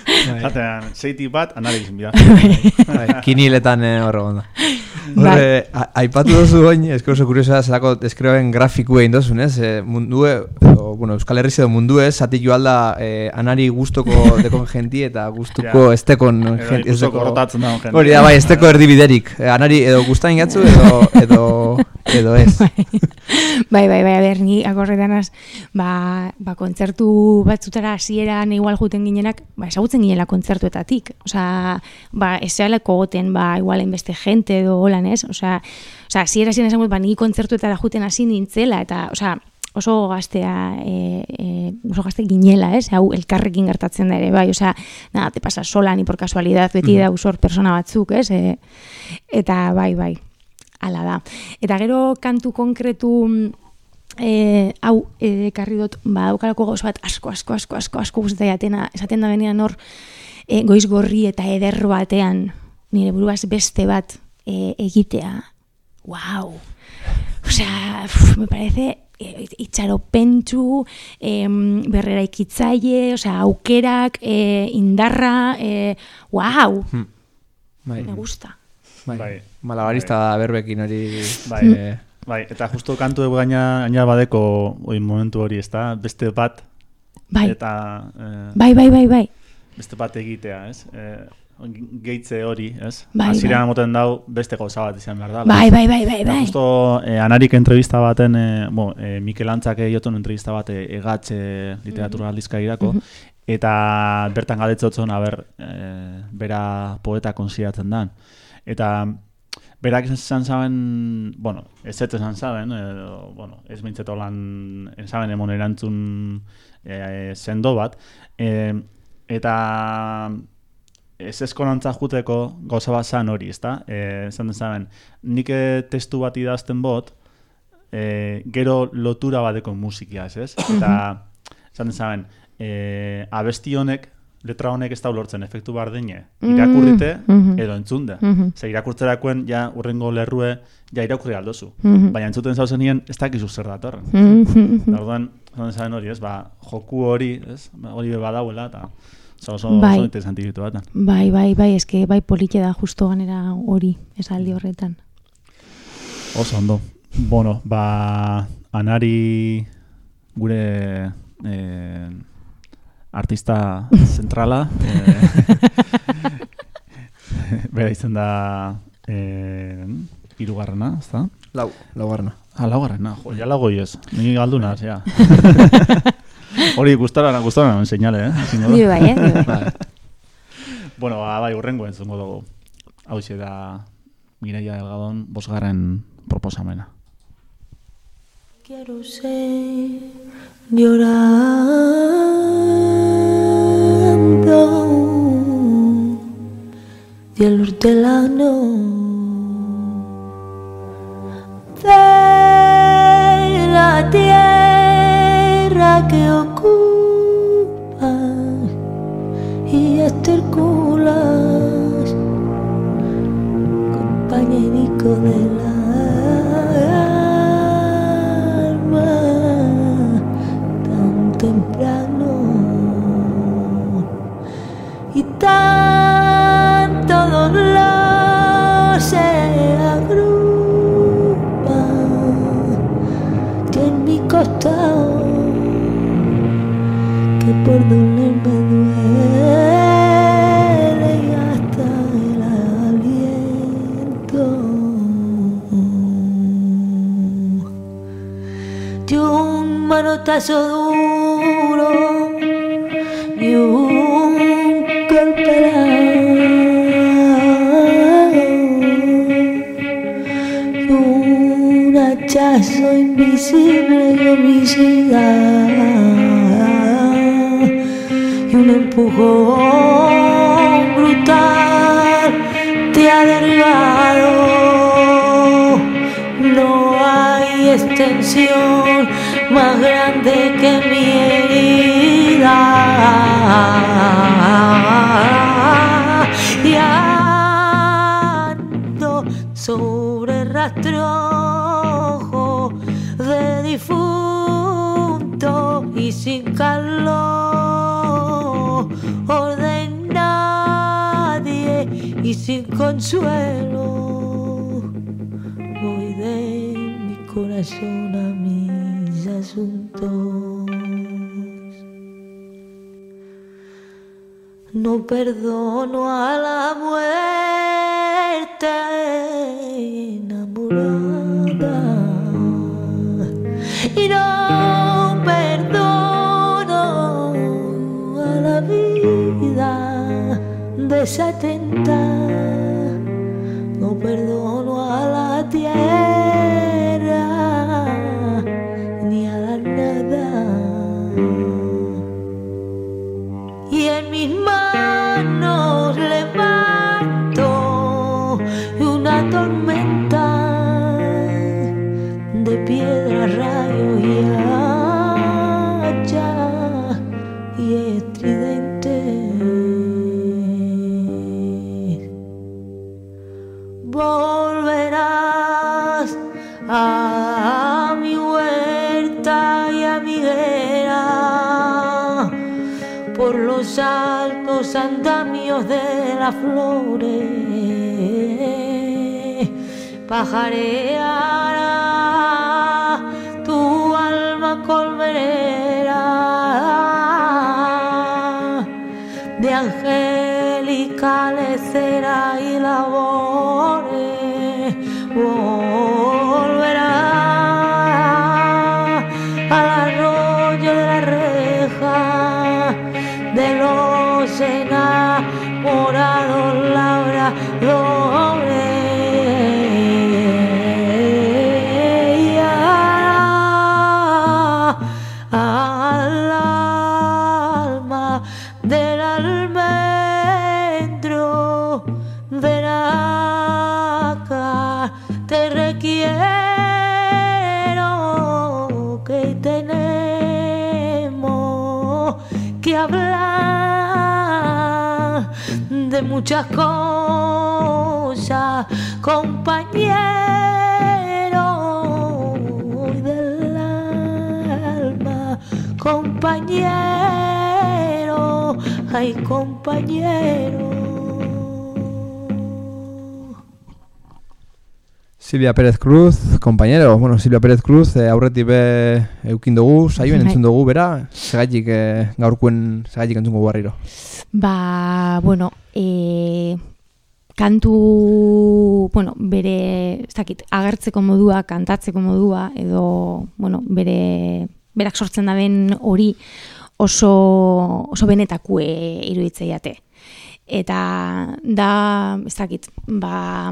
Zatean, seiti bat, anari izin bida. Bai, kiniletan eh, hor egon da. Bai. Horre, aipatu duzu oin, esko oso kuriosa zelako deskriben grafiku egin dozun, ez? E, mundue, o, bueno, Euskal Herriz edo mundu ez, zati joan da eh, anari gustoko dekon jenti eta gustuko Ja. estekon jenti. ikuso esteko- korrotatzen dago jende. Hori da, bai, esteko erdibiderik. Eh, Anari edo gustain gatzu edo, edo, edo ez. Bai, bai, bai, a ber, ni akorretanaz, ba, ba, kontzertu batzutara hasieran igual juten ginenak, ba, ezagutzen ginela kontzertuetatik. Osea, ba, ezealeko goten, ba, igual beste gente edo holan, ez? Osea, osea, hasiera hasieran esan ba, ni kontzertuetara juten hasi nintzela, eta, osea, oso gaztea, e, e, oso gazte ginela, ez? Hau, elkarrekin gertatzen da ere, bai, osea, nada, te pasa sola, ni por casualidad, beti da usor persona batzuk, ez? E, eta, bai, bai, Hala da. Eta gero kantu konkretu e, hau e, ekarri dut badaukalako gauza bat asko, asko, asko, asko, asko guztetai atena, esaten da benean hor e, goiz gorri eta eder batean nire buruaz beste bat e, egitea. Wow! Osea, uf, me parece eh, itxaropentsu, em, berrera ikitzaile, osea, aukerak, eh, indarra, eh, wow! Bai, Me gusta. bai. Bai. Malabarista da berbekin hori. Bai. eh, Bai, eta justo kantu gaina, gaina badeko oi, momentu hori, ezta? Beste bat, Bai, eta eh, bai, bai, bai, bai. beste bat egitea, ez? Eh, gehitze hori, ez? Bai, Hasieran bai. moten dau beste gauza bat izan behar da. Bai, bai, bai, bai, Eta bai. justo eh, anarik entrevista baten, eh, bo, eh, Mikel Antzak egiten entrevista bat eh, egatxe literatura aldizkarirako, eta bertan gadetzotzen, aber, eh, bera poeta konsideratzen dan. Eta berak esan zaben, bueno, ez ez esan zaben, edo, bueno, ez mintzet holan, esaben emon erantzun eh, sendo bat, eh, eta ez eskolantza juteko gauza bat zan hori, ezta? Eh, esan dezaben, nik eh, testu bat idazten bot, eh, gero lotura bateko musikiaz, ez? Eta esan dezaben, e, abesti honek, letra honek ez da ulertzen efektu bardine, Mm, irakurrite mhm. edo entzunde. Mhm. Ze irakurtzerakoen ja urrengo lerrue ja irakurri aldozu. Mhm. Baina entzuten zauzenien ez dakizu zer datorren. Mhm. Orduan, esan zaren hori, ez, ba, joku hori, ez, ba, hori badauela, eta oso, oso, Bai. oso interesanti ditu bat. Bai, bai, bai, eske bai polite da justo ganera hori, esaldi horretan. Oso ondo. Bueno, ba, anari gure eh, artista zentrala. Eh, bera izen da eh, irugarrena, ez da? Lau, laugarna. Ah, laugarrena, jo, ja lagoi ez. Ni galdunaz, ja. Hori gustara, gustara non seinale, eh? Ezingo da. Ni bai, eh? Bai. Bai. bueno, ba, bai, urrengo entzungo dugu. Hau da Mireia Delgadon, bosgarren proposamena. Quiero ser llorando y el hortelano de la tierra que ocupa y esterculas compañerico del alma paso flores pajareará compañero, ay compañero. Silvia Pérez Cruz, compañero, bueno, Silvia Pérez Cruz, eh, aurretik be eukin dugu, saioen Bai. entzun dugu, bera, segaitik eh, gaurkuen, segaitik entzungo barriro. Ba, bueno, e, kantu, bueno, bere, ez dakit, agertzeko modua, kantatzeko modua, edo, bueno, bere, berak sortzen da ben hori oso, oso benetakue iruditzeiate. Eta da, ez dakit, ba,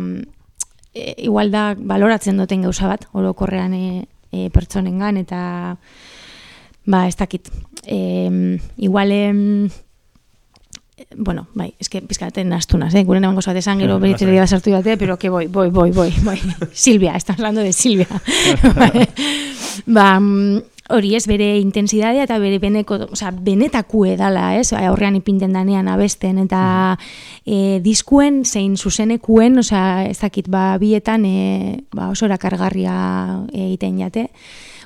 e, igual da baloratzen duten gauza bat, orokorrean e, e, pertsonengan, eta ba, ez dakit, e, igual, em, bueno, bai, eske pizkaten astunaz, eh? Guren emango zate esan, gero lasai. da sartu date, pero que voy, voy, voy, voy, voy. Silvia, estamos hablando de Silvia. Ba, mm, hori ez bere intensidadea eta bere beneko, osea, benetakue dala, ez? Aurrean ipinten danean abesten eta e, diskuen zein zuzenekuen, osea, ez dakit, ba, bietan e, ba, oso erakargarria egiten jate.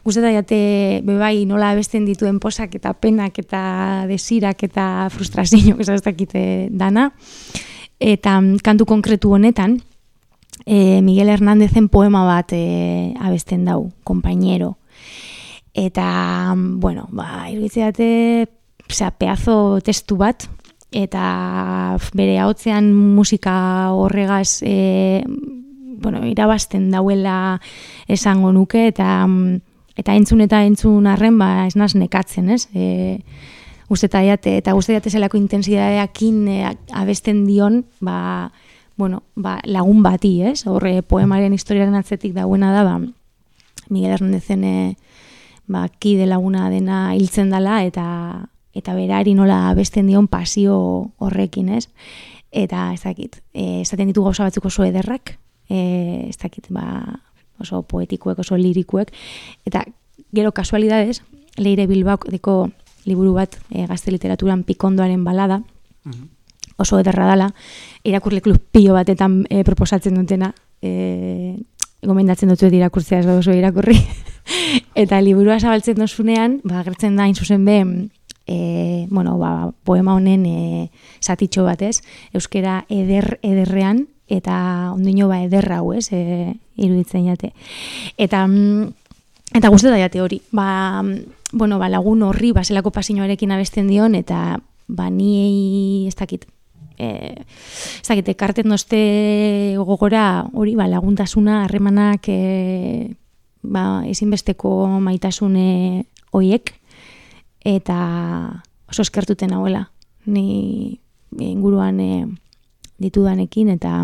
Gustata jate, bebai, nola abesten dituen posak eta penak eta desirak eta frustrazioak, ez dakit eh, dana. Eta mm, kantu konkretu honetan, e, Miguel Hernandezen poema bat e, abesten dau, compañero. Eta, bueno, ba, iruditzea osea, pedazo testu bat, eta bere ahotzean musika horregaz e, bueno, irabazten dauela esango nuke, eta eta entzun eta entzun arren, ba, ez naz nekatzen, ez? E, Guzteta jate, eta guzteta jate zelako intensidadeakin e, abesten dion, ba, bueno, ba, lagun bati, ez? Horre poemaren historiaren atzetik dauena da, ba, Miguel Hernandezen e, ba, kide laguna dena hiltzen dela, eta eta berari nola abesten dion pasio horrekin, ez? Eta ez dakit, e, esaten ditu gauza batzuk oso ederrak, e, ez dakit, ba, oso poetikuek, oso lirikuek, eta gero kasualidades, Leire Bilbaok deko liburu bat e, gazte literaturan pikondoaren balada, oso ederra dala, irakurle klub pilo batetan e, proposatzen dutena, e, gomendatzen dut irakurtzea ez baduzu irakurri. Eta liburua zabaltzen dozunean, ba, agertzen da, zuzen be, e, bueno, ba, poema honen e, satitxo batez, euskera eder ederrean, eta ondino ba ederra hau, ez, e, iruditzen jate. Eta, mm, eta guztetan jate hori, ba, mm, bueno, ba, lagun horri, ba, zelako pasinoarekin abesten dion, eta ba, ni ez dakit, e, ez dakit, ekarten dozte gogora hori, ba, laguntasuna, harremanak, e, ba, ezinbesteko maitasune hoiek, eta oso eskertuten hauela, ni inguruan e, ditudanekin, eta,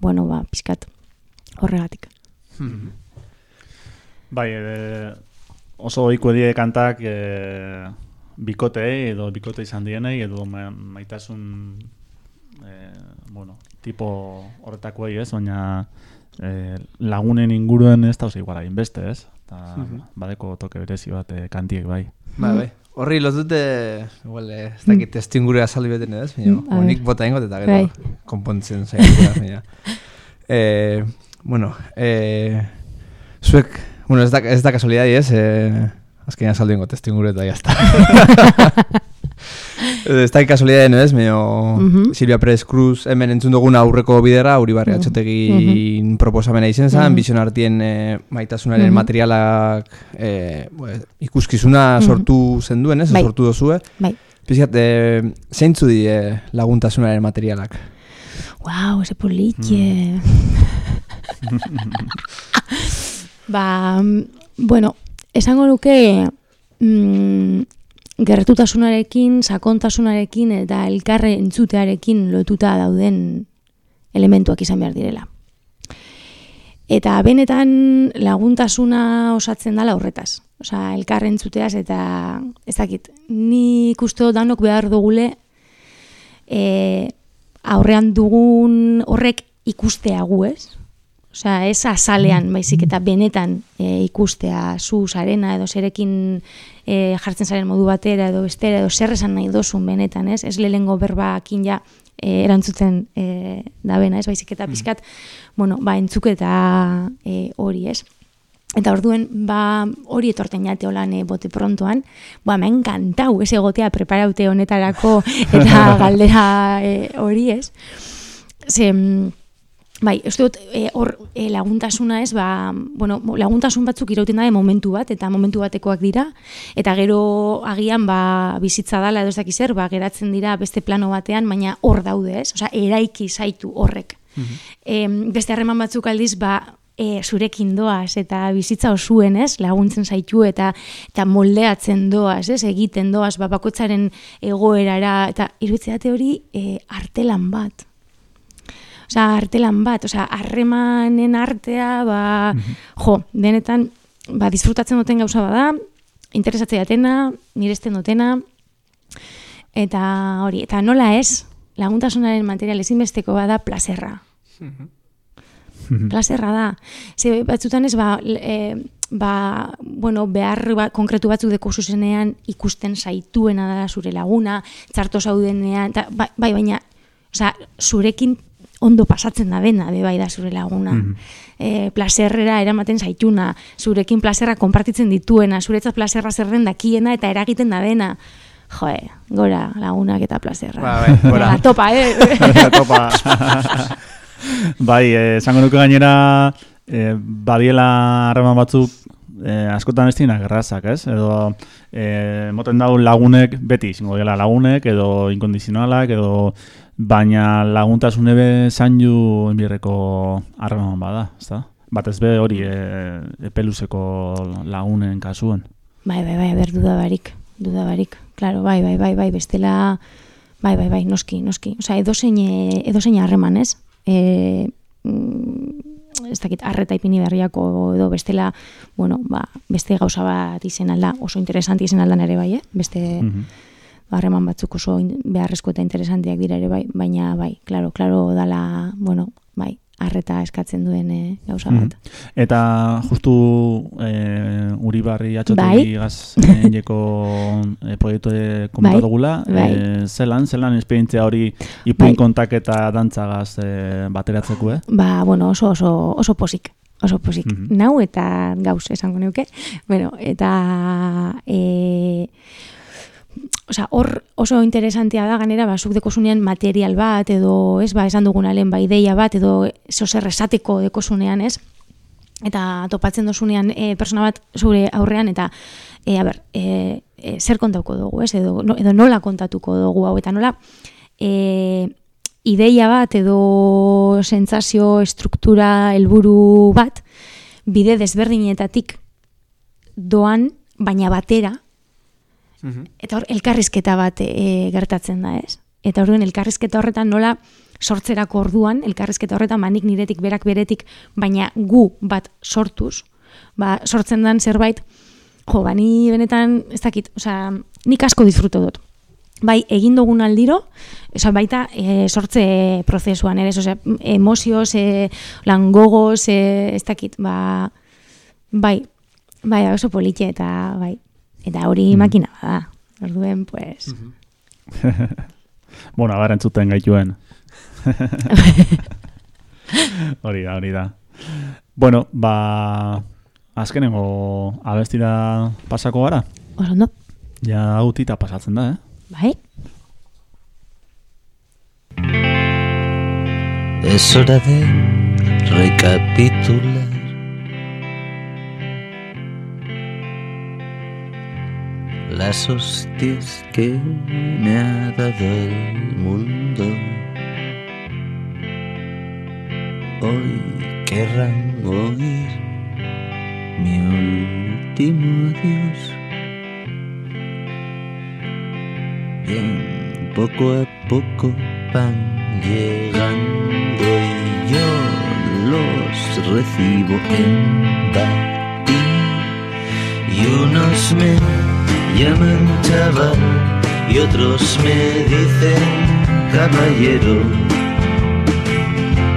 bueno, ba, pizkat, horregatik. Bai, e, oso ohiko die kantak e, bikotei edo bikote izan dienei edo ma, maitasun e, bueno, tipo horretakoei ez, baina e, lagunen inguruen ez da oso iguala inbeste ez, eta badeko toke berezi bat e, kantiek bai. Bai, bai. Horri los dute, igual, ez dakit testu ingurua azaldi beten ez, baina, Mm, a honik ver. bota ingot eta gero Bai. konpontzen zaiatzea, baina. Eh, bueno, eh, zuek, bueno, ez da, ez da kasualidadi ez, eh, azkenean saldu testu ingurua eta jazta. ez da kasualidadi ez, baina Mhm. Silvia Perez Cruz hemen entzun duguna aurreko bidera, Uribarri Mhm. atxotegin proposamena izen zen, Mhm. bizon artien eh, maitasunaren Mhm. materialak eh, bueno, ikuskizuna sortu zenduen, ez? Bai. Sortu dozue. Bai. Pizkat, eh, zeintzu di eh, laguntasunaren materialak? Wow, ese politxe. ba, mm, bueno, esango nuke mm, gertutasunarekin, sakontasunarekin eta elkarre entzutearekin lotuta dauden elementuak izan behar direla. Eta benetan laguntasuna osatzen dala horretaz. Osea, elkarre entzuteaz eta ez dakit, ni ikuste danok behar dugule e, aurrean dugun horrek ikustea gu, ez? Osea, ez azalean, baizik eta benetan e, ikustea zu zarena edo zerekin e, jartzen zaren modu batera edo bestera edo zer esan nahi dozun benetan, ez? Ez lehengo berbakin ja e, erantzuten e, dabena, ez, baizik eta pixkat, bueno, ba, entzuketa e, hori, ez. Eta orduen, ba, hori etorten jate holan e, bote prontoan, ba, me encantau ez egotea preparaute honetarako eta galdera e, hori, ez. Ze, mm, bai, uste dut, e, hor e, laguntasuna ez, ba, bueno, laguntasun batzuk irauten dabe momentu bat, eta momentu batekoak dira, eta gero agian, ba, bizitza dala edo ez zer, ba, geratzen dira beste plano batean, baina hor daude, ez? Osea, eraiki zaitu horrek. Em, beste harreman batzuk aldiz, ba, e, zurekin doaz eta bizitza osuen, ez, laguntzen zaitu eta eta moldeatzen doaz, ez, egiten doaz, ba, bakoitzaren egoerara, eta iruditzea hori e, artelan bat. Osea, artelan bat, osea, harremanen artea, ba, jo, benetan, ba, disfrutatzen duten gauza bada, interesatzea jatena, miresten dutena, eta hori, eta nola ez, laguntasunaren material ezinbesteko bada plazerra. Plazerra da. Ze batzutan ez, ba, e, ba, bueno, behar ba, konkretu batzuk deko zuzenean ikusten zaituena da zure laguna, txarto zaudenean, ta, bai, bai, baina, osea, zurekin ondo pasatzen da bena, be bai da zure laguna. e, plazerrera eramaten zaituna, zurekin plazerra konpartitzen dituena, zuretzat plazerra zerren dakiena eta eragiten da bena. Joe, gora lagunak eta plazerra. Ba, bai, gora. Venga, topa, eh? Topa. bai, eh, esango nuke gainera, eh, badiela harreman batzuk eh, askotan ez dinak errazak, ez? Edo eh, moten dau lagunek, beti izango dela lagunek, edo inkondizionalak, edo baina laguntasune be zainju enbierreko harreman bada, ezta? Batez be hori eh, epeluzeko lagunen kasuen. Bai, bai, bai, ber, duda barik, duda barik. Claro, bai, bai, bai, bai, bestela, bai, bai, bai, noski, noski. Osa, edozein, eh, edozein harreman, ez? E, mm, ez dakit, arreta ipini berriako edo bestela, bueno, ba, beste gauza bat izen alda, oso interesanti izen aldan ere bai, eh? Beste Mhm. Harreman batzuk oso beharrezko eta interesantiak dira ere bai, baina bai, claro, claro dala, bueno, bai, arreta eskatzen duen eh, gauza bat. Eta justu e, Uribarri Bai. atxotegi gaz jeko e, proiektu e, komentatu gula. bai. E, zelan, zelan esperientzia hori ipuin Bai. kontak eta dantzagaz e, bateratzeko, eh? Ba, bueno, oso, oso, oso posik. Oso posik. Mhm. Nau eta gauz esango neuke. Bueno, eta... E, Osa, hor oso interesantea da ganera, ba, zuk dekozunean material bat, edo, ez, ba, esan dugun alen, ba, ideia bat, edo zozer esateko dekozunean, ez? Eta topatzen dozunean e, persona bat zure aurrean, eta, e, a ber, e, e, zer kontauko dugu, ez? Edo, no, edo nola kontatuko dugu hau, eta nola, e, ideia bat edo sentsazio, struktura, helburu bat, bide desberdinetatik doan, baina batera, eta hor elkarrizketa bat e, gertatzen da, ez? Eta orduan elkarrizketa horretan nola sortzerako orduan, elkarrizketa horretan manik niretik berak beretik, baina gu bat sortuz, ba, sortzen dan zerbait, jo, ba, ni benetan, ez dakit, osea, nik asko disfruto dut. Bai, egin dugun aldiro, osea, baita e, sortze prozesuan ere, osea, emozioz, e, lan gogoz, e, ez dakit, ba, bai, bai, oso politxe eta, bai, eta hori makina bada. Orduen, pues, Bueno, abar entzuten gaituen. hori da, hori da. Bueno, ba, azkenengo abestira pasako gara. oso ondo, Ja autita pasatzen da, eh? bai? Es hora de recapitular. Las hostias que me ha dado el mundo. Hoy querrán oír mi último adiós. Bien, poco a poco van llegando y yo los recibo en batín. Y unos me llaman chaval y otros me dicen caballero.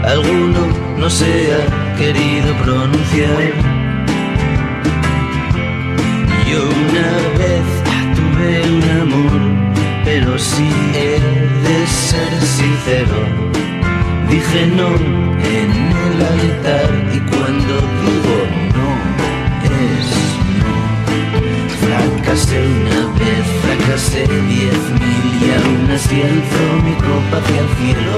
Alguno no se ha querido pronunciar. Yo una vez tuve un amor, pero si he de ser sincero, dije no en el altar y Fracasé una vez, fracasé diez mil y aún así alzó mi copa hacia el cielo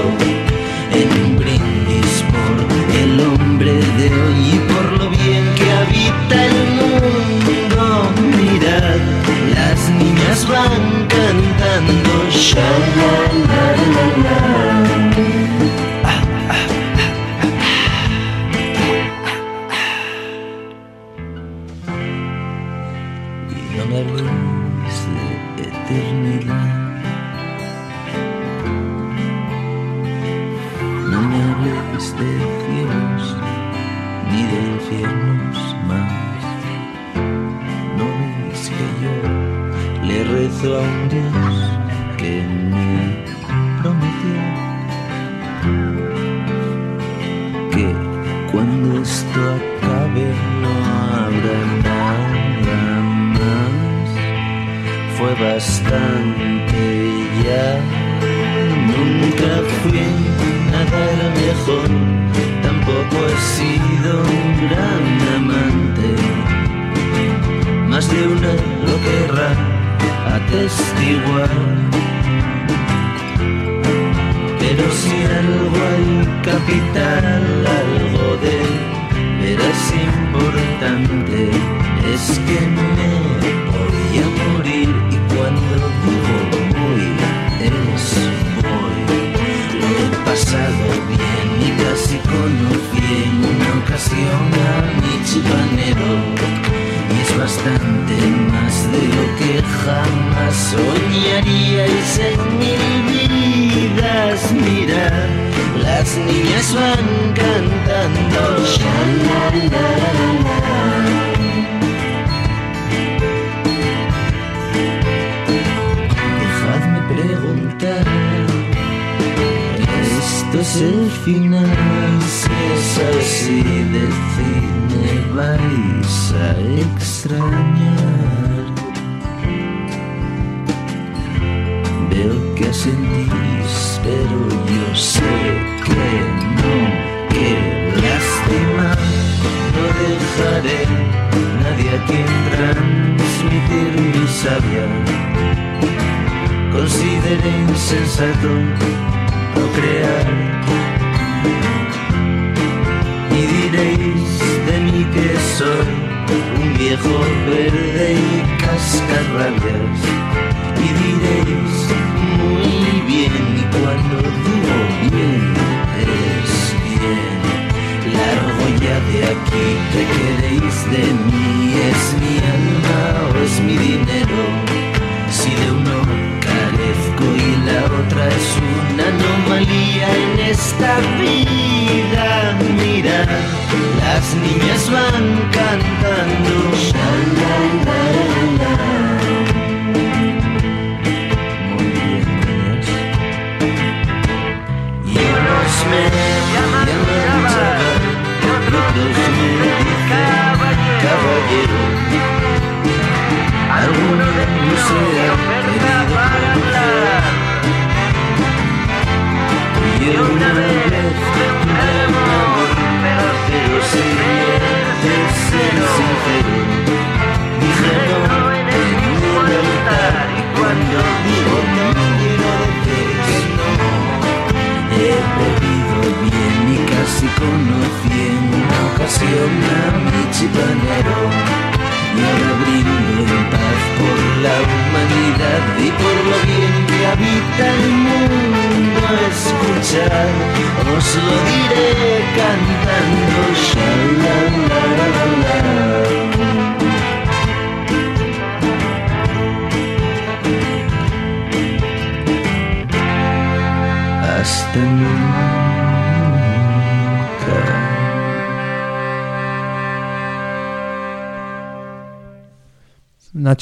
en un brindis por el hombre de hoy y por lo bien que habita el mundo. Mirad, las niñas van cantando.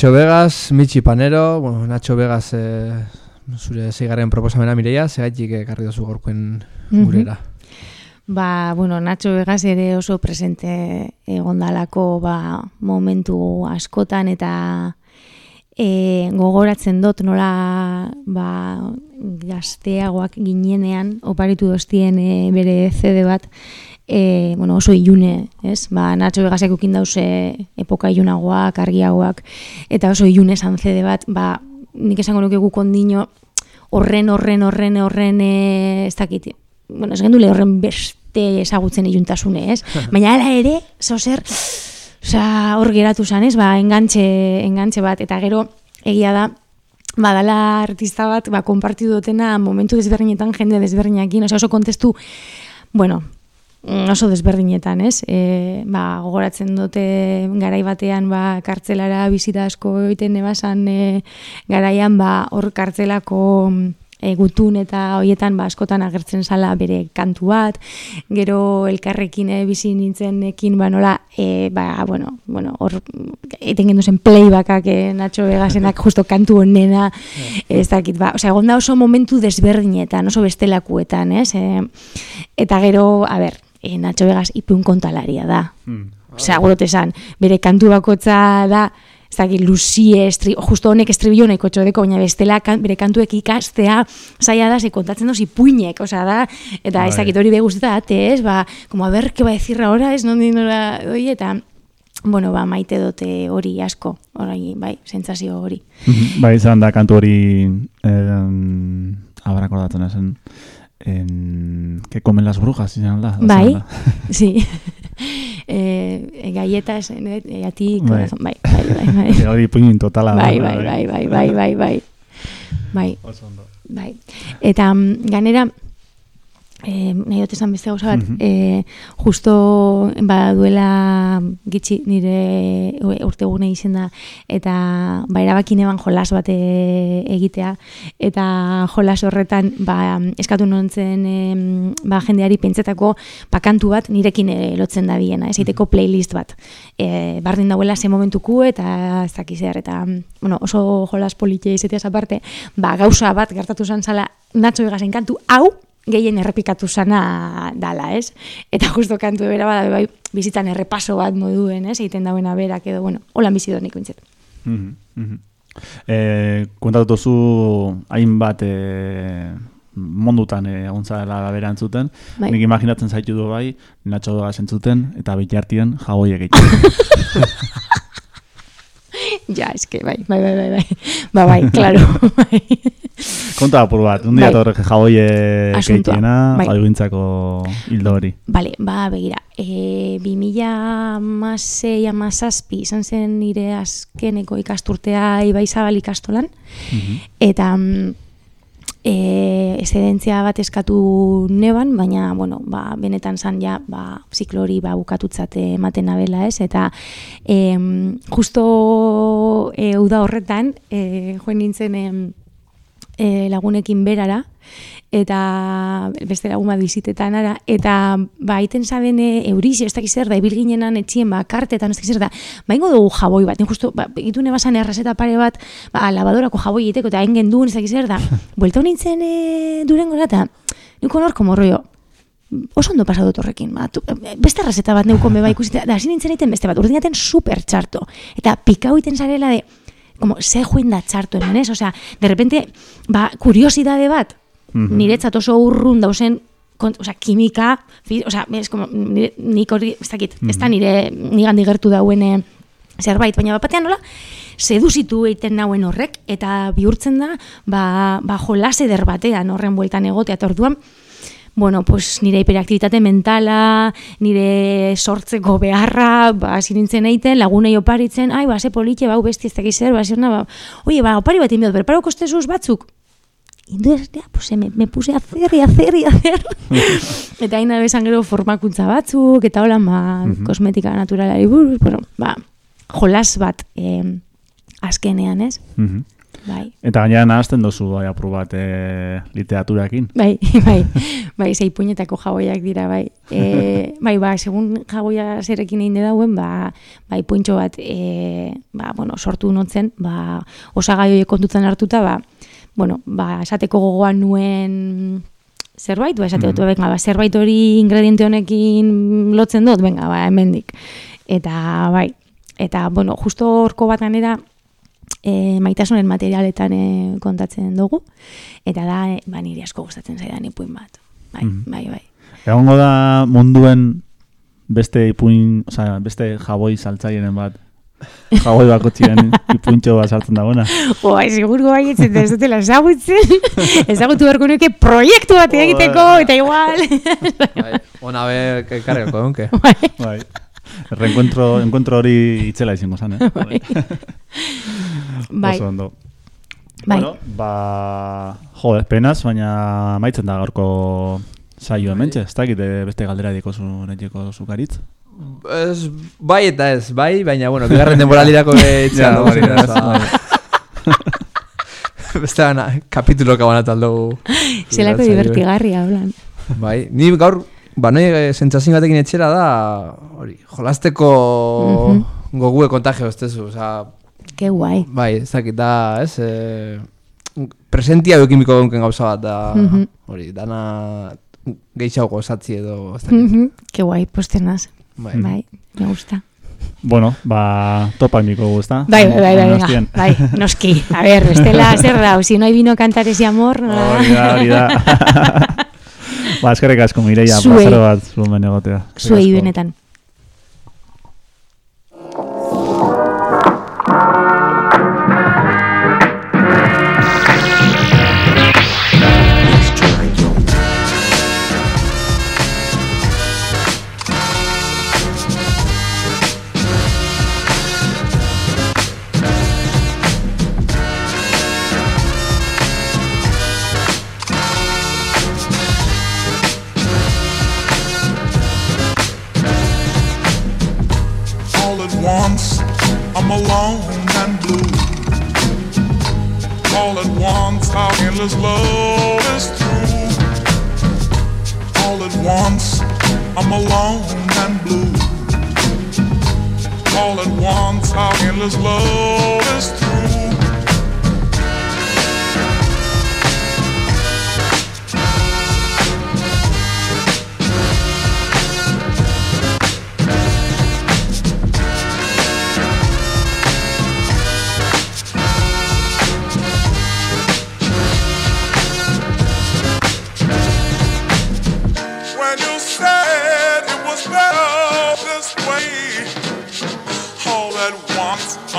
Nacho Vegas, Michi Panero, bueno, Nacho Vegas e, zure zeigarren proposamena mireia, zehaitik eh, ekarri dozu gorkuen gurera. Mm -hmm. Ba, bueno, Nacho Vegas ere oso presente egondalako ba, momentu askotan eta e, gogoratzen dut nola ba, gazteagoak ginenean oparitu doztien e, bere CD bat e, bueno, oso ilune, ez? Ba, Nacho Vegasek ukin dause epoka ilunagoak, argiagoak, eta oso ilune CD bat, ba, nik esango nuke guk ondino horren, horren, horren, horren, e, ez dakit, bueno, ez gendule horren beste ezagutzen iluntasune, ez? Baina hala ere, zozer, Osa, hor geratu zan, ez, ba, engantxe, engantxe bat, eta gero, egia da, badala artista bat, ba, konpartidu dutena momentu desberdinetan, jende desberdinakin, osea, oso kontestu, bueno, oso desberdinetan, ez? E, ba, gogoratzen dute garai batean ba, kartzelara bizita asko egiten ebasan e, garaian ba, hor kartzelako e, gutun eta hoietan ba, askotan agertzen zala bere kantu bat, gero elkarrekin e, bizi nintzenekin ba, nola, e, ba, bueno, bueno, hor, eten gendu zen playbackak e, Nacho Vegasenak justo kantu honena, ez dakit, ba, osea, egon da oso momentu desberdinetan, oso bestelakuetan, ez? E, eta gero, a ber, e, Nacho Vegas ipun kontalaria da. Mm. Osea, gurote esan, bere kantu bakotza da, ez dakit, luzie, estri, justo honek estribillo nahiko txodeko, baina bestela kan, bere kantuek ikastea, zaila da, ze kontatzen dozi puinek, osea da, eta ez Bai. dakit hori beguzteta date, ez, ba, como a ver, que va a decir ahora, ez nondi nora, oi, eta, bueno, ba, maite dute hori asko, hori, bai, sentsazio hori. Mhm. Bai, izan da kantu hori eh, abra akordatzen ezen en, que comen las brujas izan da. Bai, sí. eh, galletas, eh, a ti, Bai. corazón, bai, bai, bai, bai. Hori puñin totala. Bai, bai, bai, bai, bai, bai, bai. Bai, ondo. bai. Eta mm, ganera, eh, nahi dut esan beste gauza bat, Mhm. eh, justo ba, duela gitxi nire ue- urtegune izen da, eta ba, erabakin eban jolas bat eh, egitea, eta jolas horretan ba, eskatu nontzen em, ba, jendeari pentsetako ba, kantu bat nirekin eh, lotzen da biena, ez egiteko playlist bat. E, bardin dauela ze momentuku eta ez dakiz zer, eta mm, bueno, oso jolas politia izeteaz aparte, ba, gauza bat gertatu zan zala Nacho Vegasen kantu, hau gehien errepikatu sana dala, ez? Eta justo kantu bera bada, bai, bizitzan errepaso bat moduen, ez? Egiten dauena berak edo, bueno, holan bizi donik bintzet. Mhm, mhm. Eh, kontatu hainbat eh, mondutan eh, egon zarela bera entzuten. Bai. Nik imaginatzen zaitu du bai, Nacho Dogas entzuten, eta bitartien jagoiek egiten. Ja, eske, bai, bai, bai, bai, bai. Ba, bai, claro, bai. Konta apur bat, un Bai. dia torre jagoiek Asuntoa, egitena, bai. jaiogintzako hildo hori. Bale, ba, begira, e, 2000 amasei, amazazpi, izan zen nire azkeneko ikasturtea Ibai Zabal ikastolan, Mhm. eta mm, e, eszedentzia bat eskatu neban, baina, bueno, ba, benetan zan ja, ba, ziklo hori ba, bukatutzate ematen nabela ez, eta em, justo e, uda horretan, e, joen nintzen em, e, lagunekin berara, eta beste lagun bat bizitetan ara, eta ba, iten zaben e, eurize, ez dakiz zer da, ibil ginenan etxien, ba, kartetan, ez dakiz zer da, ba, ingo dugu jaboi bat, justu, ba, egitu nebasan errazeta pare bat, ba, labadorako jaboi egiteko, eta hain genduen, ez dakiz zer da, buelta nintzen e, durengora, eta nik honor, como rollo, oso ondo pasa dut horrekin, ba, tu, beste errazeta bat neuko meba ikusi, da hasi nintzen egiten beste bat, urdinaten super txarto, eta pikau iten zarela de, como, ze joen da txarto hemen, ez? Osea, de repente, ba, kuriosidade bat, Mhm. niretzat oso urrun dausen, kont, osea, kimika, fi, osea, ez, como, nire, nik hori, ez dakit, ez da nire, nigandi gertu dauen eh, zerbait, baina bapatean nola, seduzitu egiten nauen horrek, eta bihurtzen da, ba, ba jolas eder batean horren bueltan egotea, eta orduan, bueno, pues nire hiperaktivitate mentala, nire sortzeko beharra, ba, hasi nintzen egiten, lagunei oparitzen, ai, ba, ze politxe, bau besti ez dakiz zer, ba, zer, ba, oie, ba, opari bat inbiot, preparo kostezuz batzuk, Entonces, ya, pues me, me puse a hacer y a hacer y a hacer. eta hain besan gero formakuntza batzuk, eta hola, ba, Mhm. kosmetika naturalari buruz, bueno, ba, jolas bat eh, azkenean, ez? Mhm. Bai. Eta gainera nahazten dozu bai apur bat eh, literaturakin. Bai, bai, bai, zei puñetako jaboiak dira, bai. E, bai, ba, segun jaboia zerekin egin dauen, ba, bai, puintxo bat, e, ba, bueno, sortu notzen, ba, osagai horiek kontutzen hartuta, ba, bueno, ba, esateko gogoan nuen zerbait, ba, esate dut, Mhm. venga, ba, zerbait hori ingrediente honekin lotzen dut, venga, ba, hemendik. Eta, bai, eta, bueno, justo horko bat ganera, e, maitasunen materialetan e, kontatzen dugu, eta da, e, ba, niri asko gustatzen zaidan ipuin bat. Bai, Mhm. bai, bai. Egongo da munduen beste ipuin, osea, beste jaboi saltzaileen bat. Jaboi bakotxien ipuntxo bat sartzen dagoena. Jo, bai, seguro bai etzen da ez dutela ezagutzen. Ezagutu beharko nuke proiektu bat egiteko, eta igual. Bai, ona be, karriako dunke. Bai. Reencuentro, encuentro hori itzela izango zen, eh? Bai. Bai. Oso ondo. Bai. Bueno, ba, jo, penaz, baina maitzen da gaurko saio hementxe, ez dakit eh, beste galdera dikozu netxeko zukaritz. Ez, bai eta ez, bai, baina, bueno, bigarren denboralirako etxean Ja, dugu, hori da, oza. Beste gana, kapituloka banatu aldugu. Zelako divertigarria, hablan. Bai, ni gaur, ba, noi eh, sentsazio batekin etxera da, hori, jolasteko Mhm. gogue kontagio ez tezu, oza, Ke guai. bai, ez dakit da, ez, e, presentia dukimiko dunken gauza bat da, Mhm. hori, dana gehiago gozatzi edo, ez dakit. Mhm. Ke guai, postenaz. Bai. Bai, me gusta. Bueno, ba, topa miko guzta. Bai, bai, bai, bai, Donostien. venga. bai, noski. A ver, bestela zer dau, si no hay vino cantares y amor? Hori da, hori da. ba, eskerrik asko, Mireia, plazero bat zuen egotea. Zuei benetan. Once, love is through. All at once, I'm alone and blue. All at once, our endless love is through.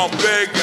I'm begging,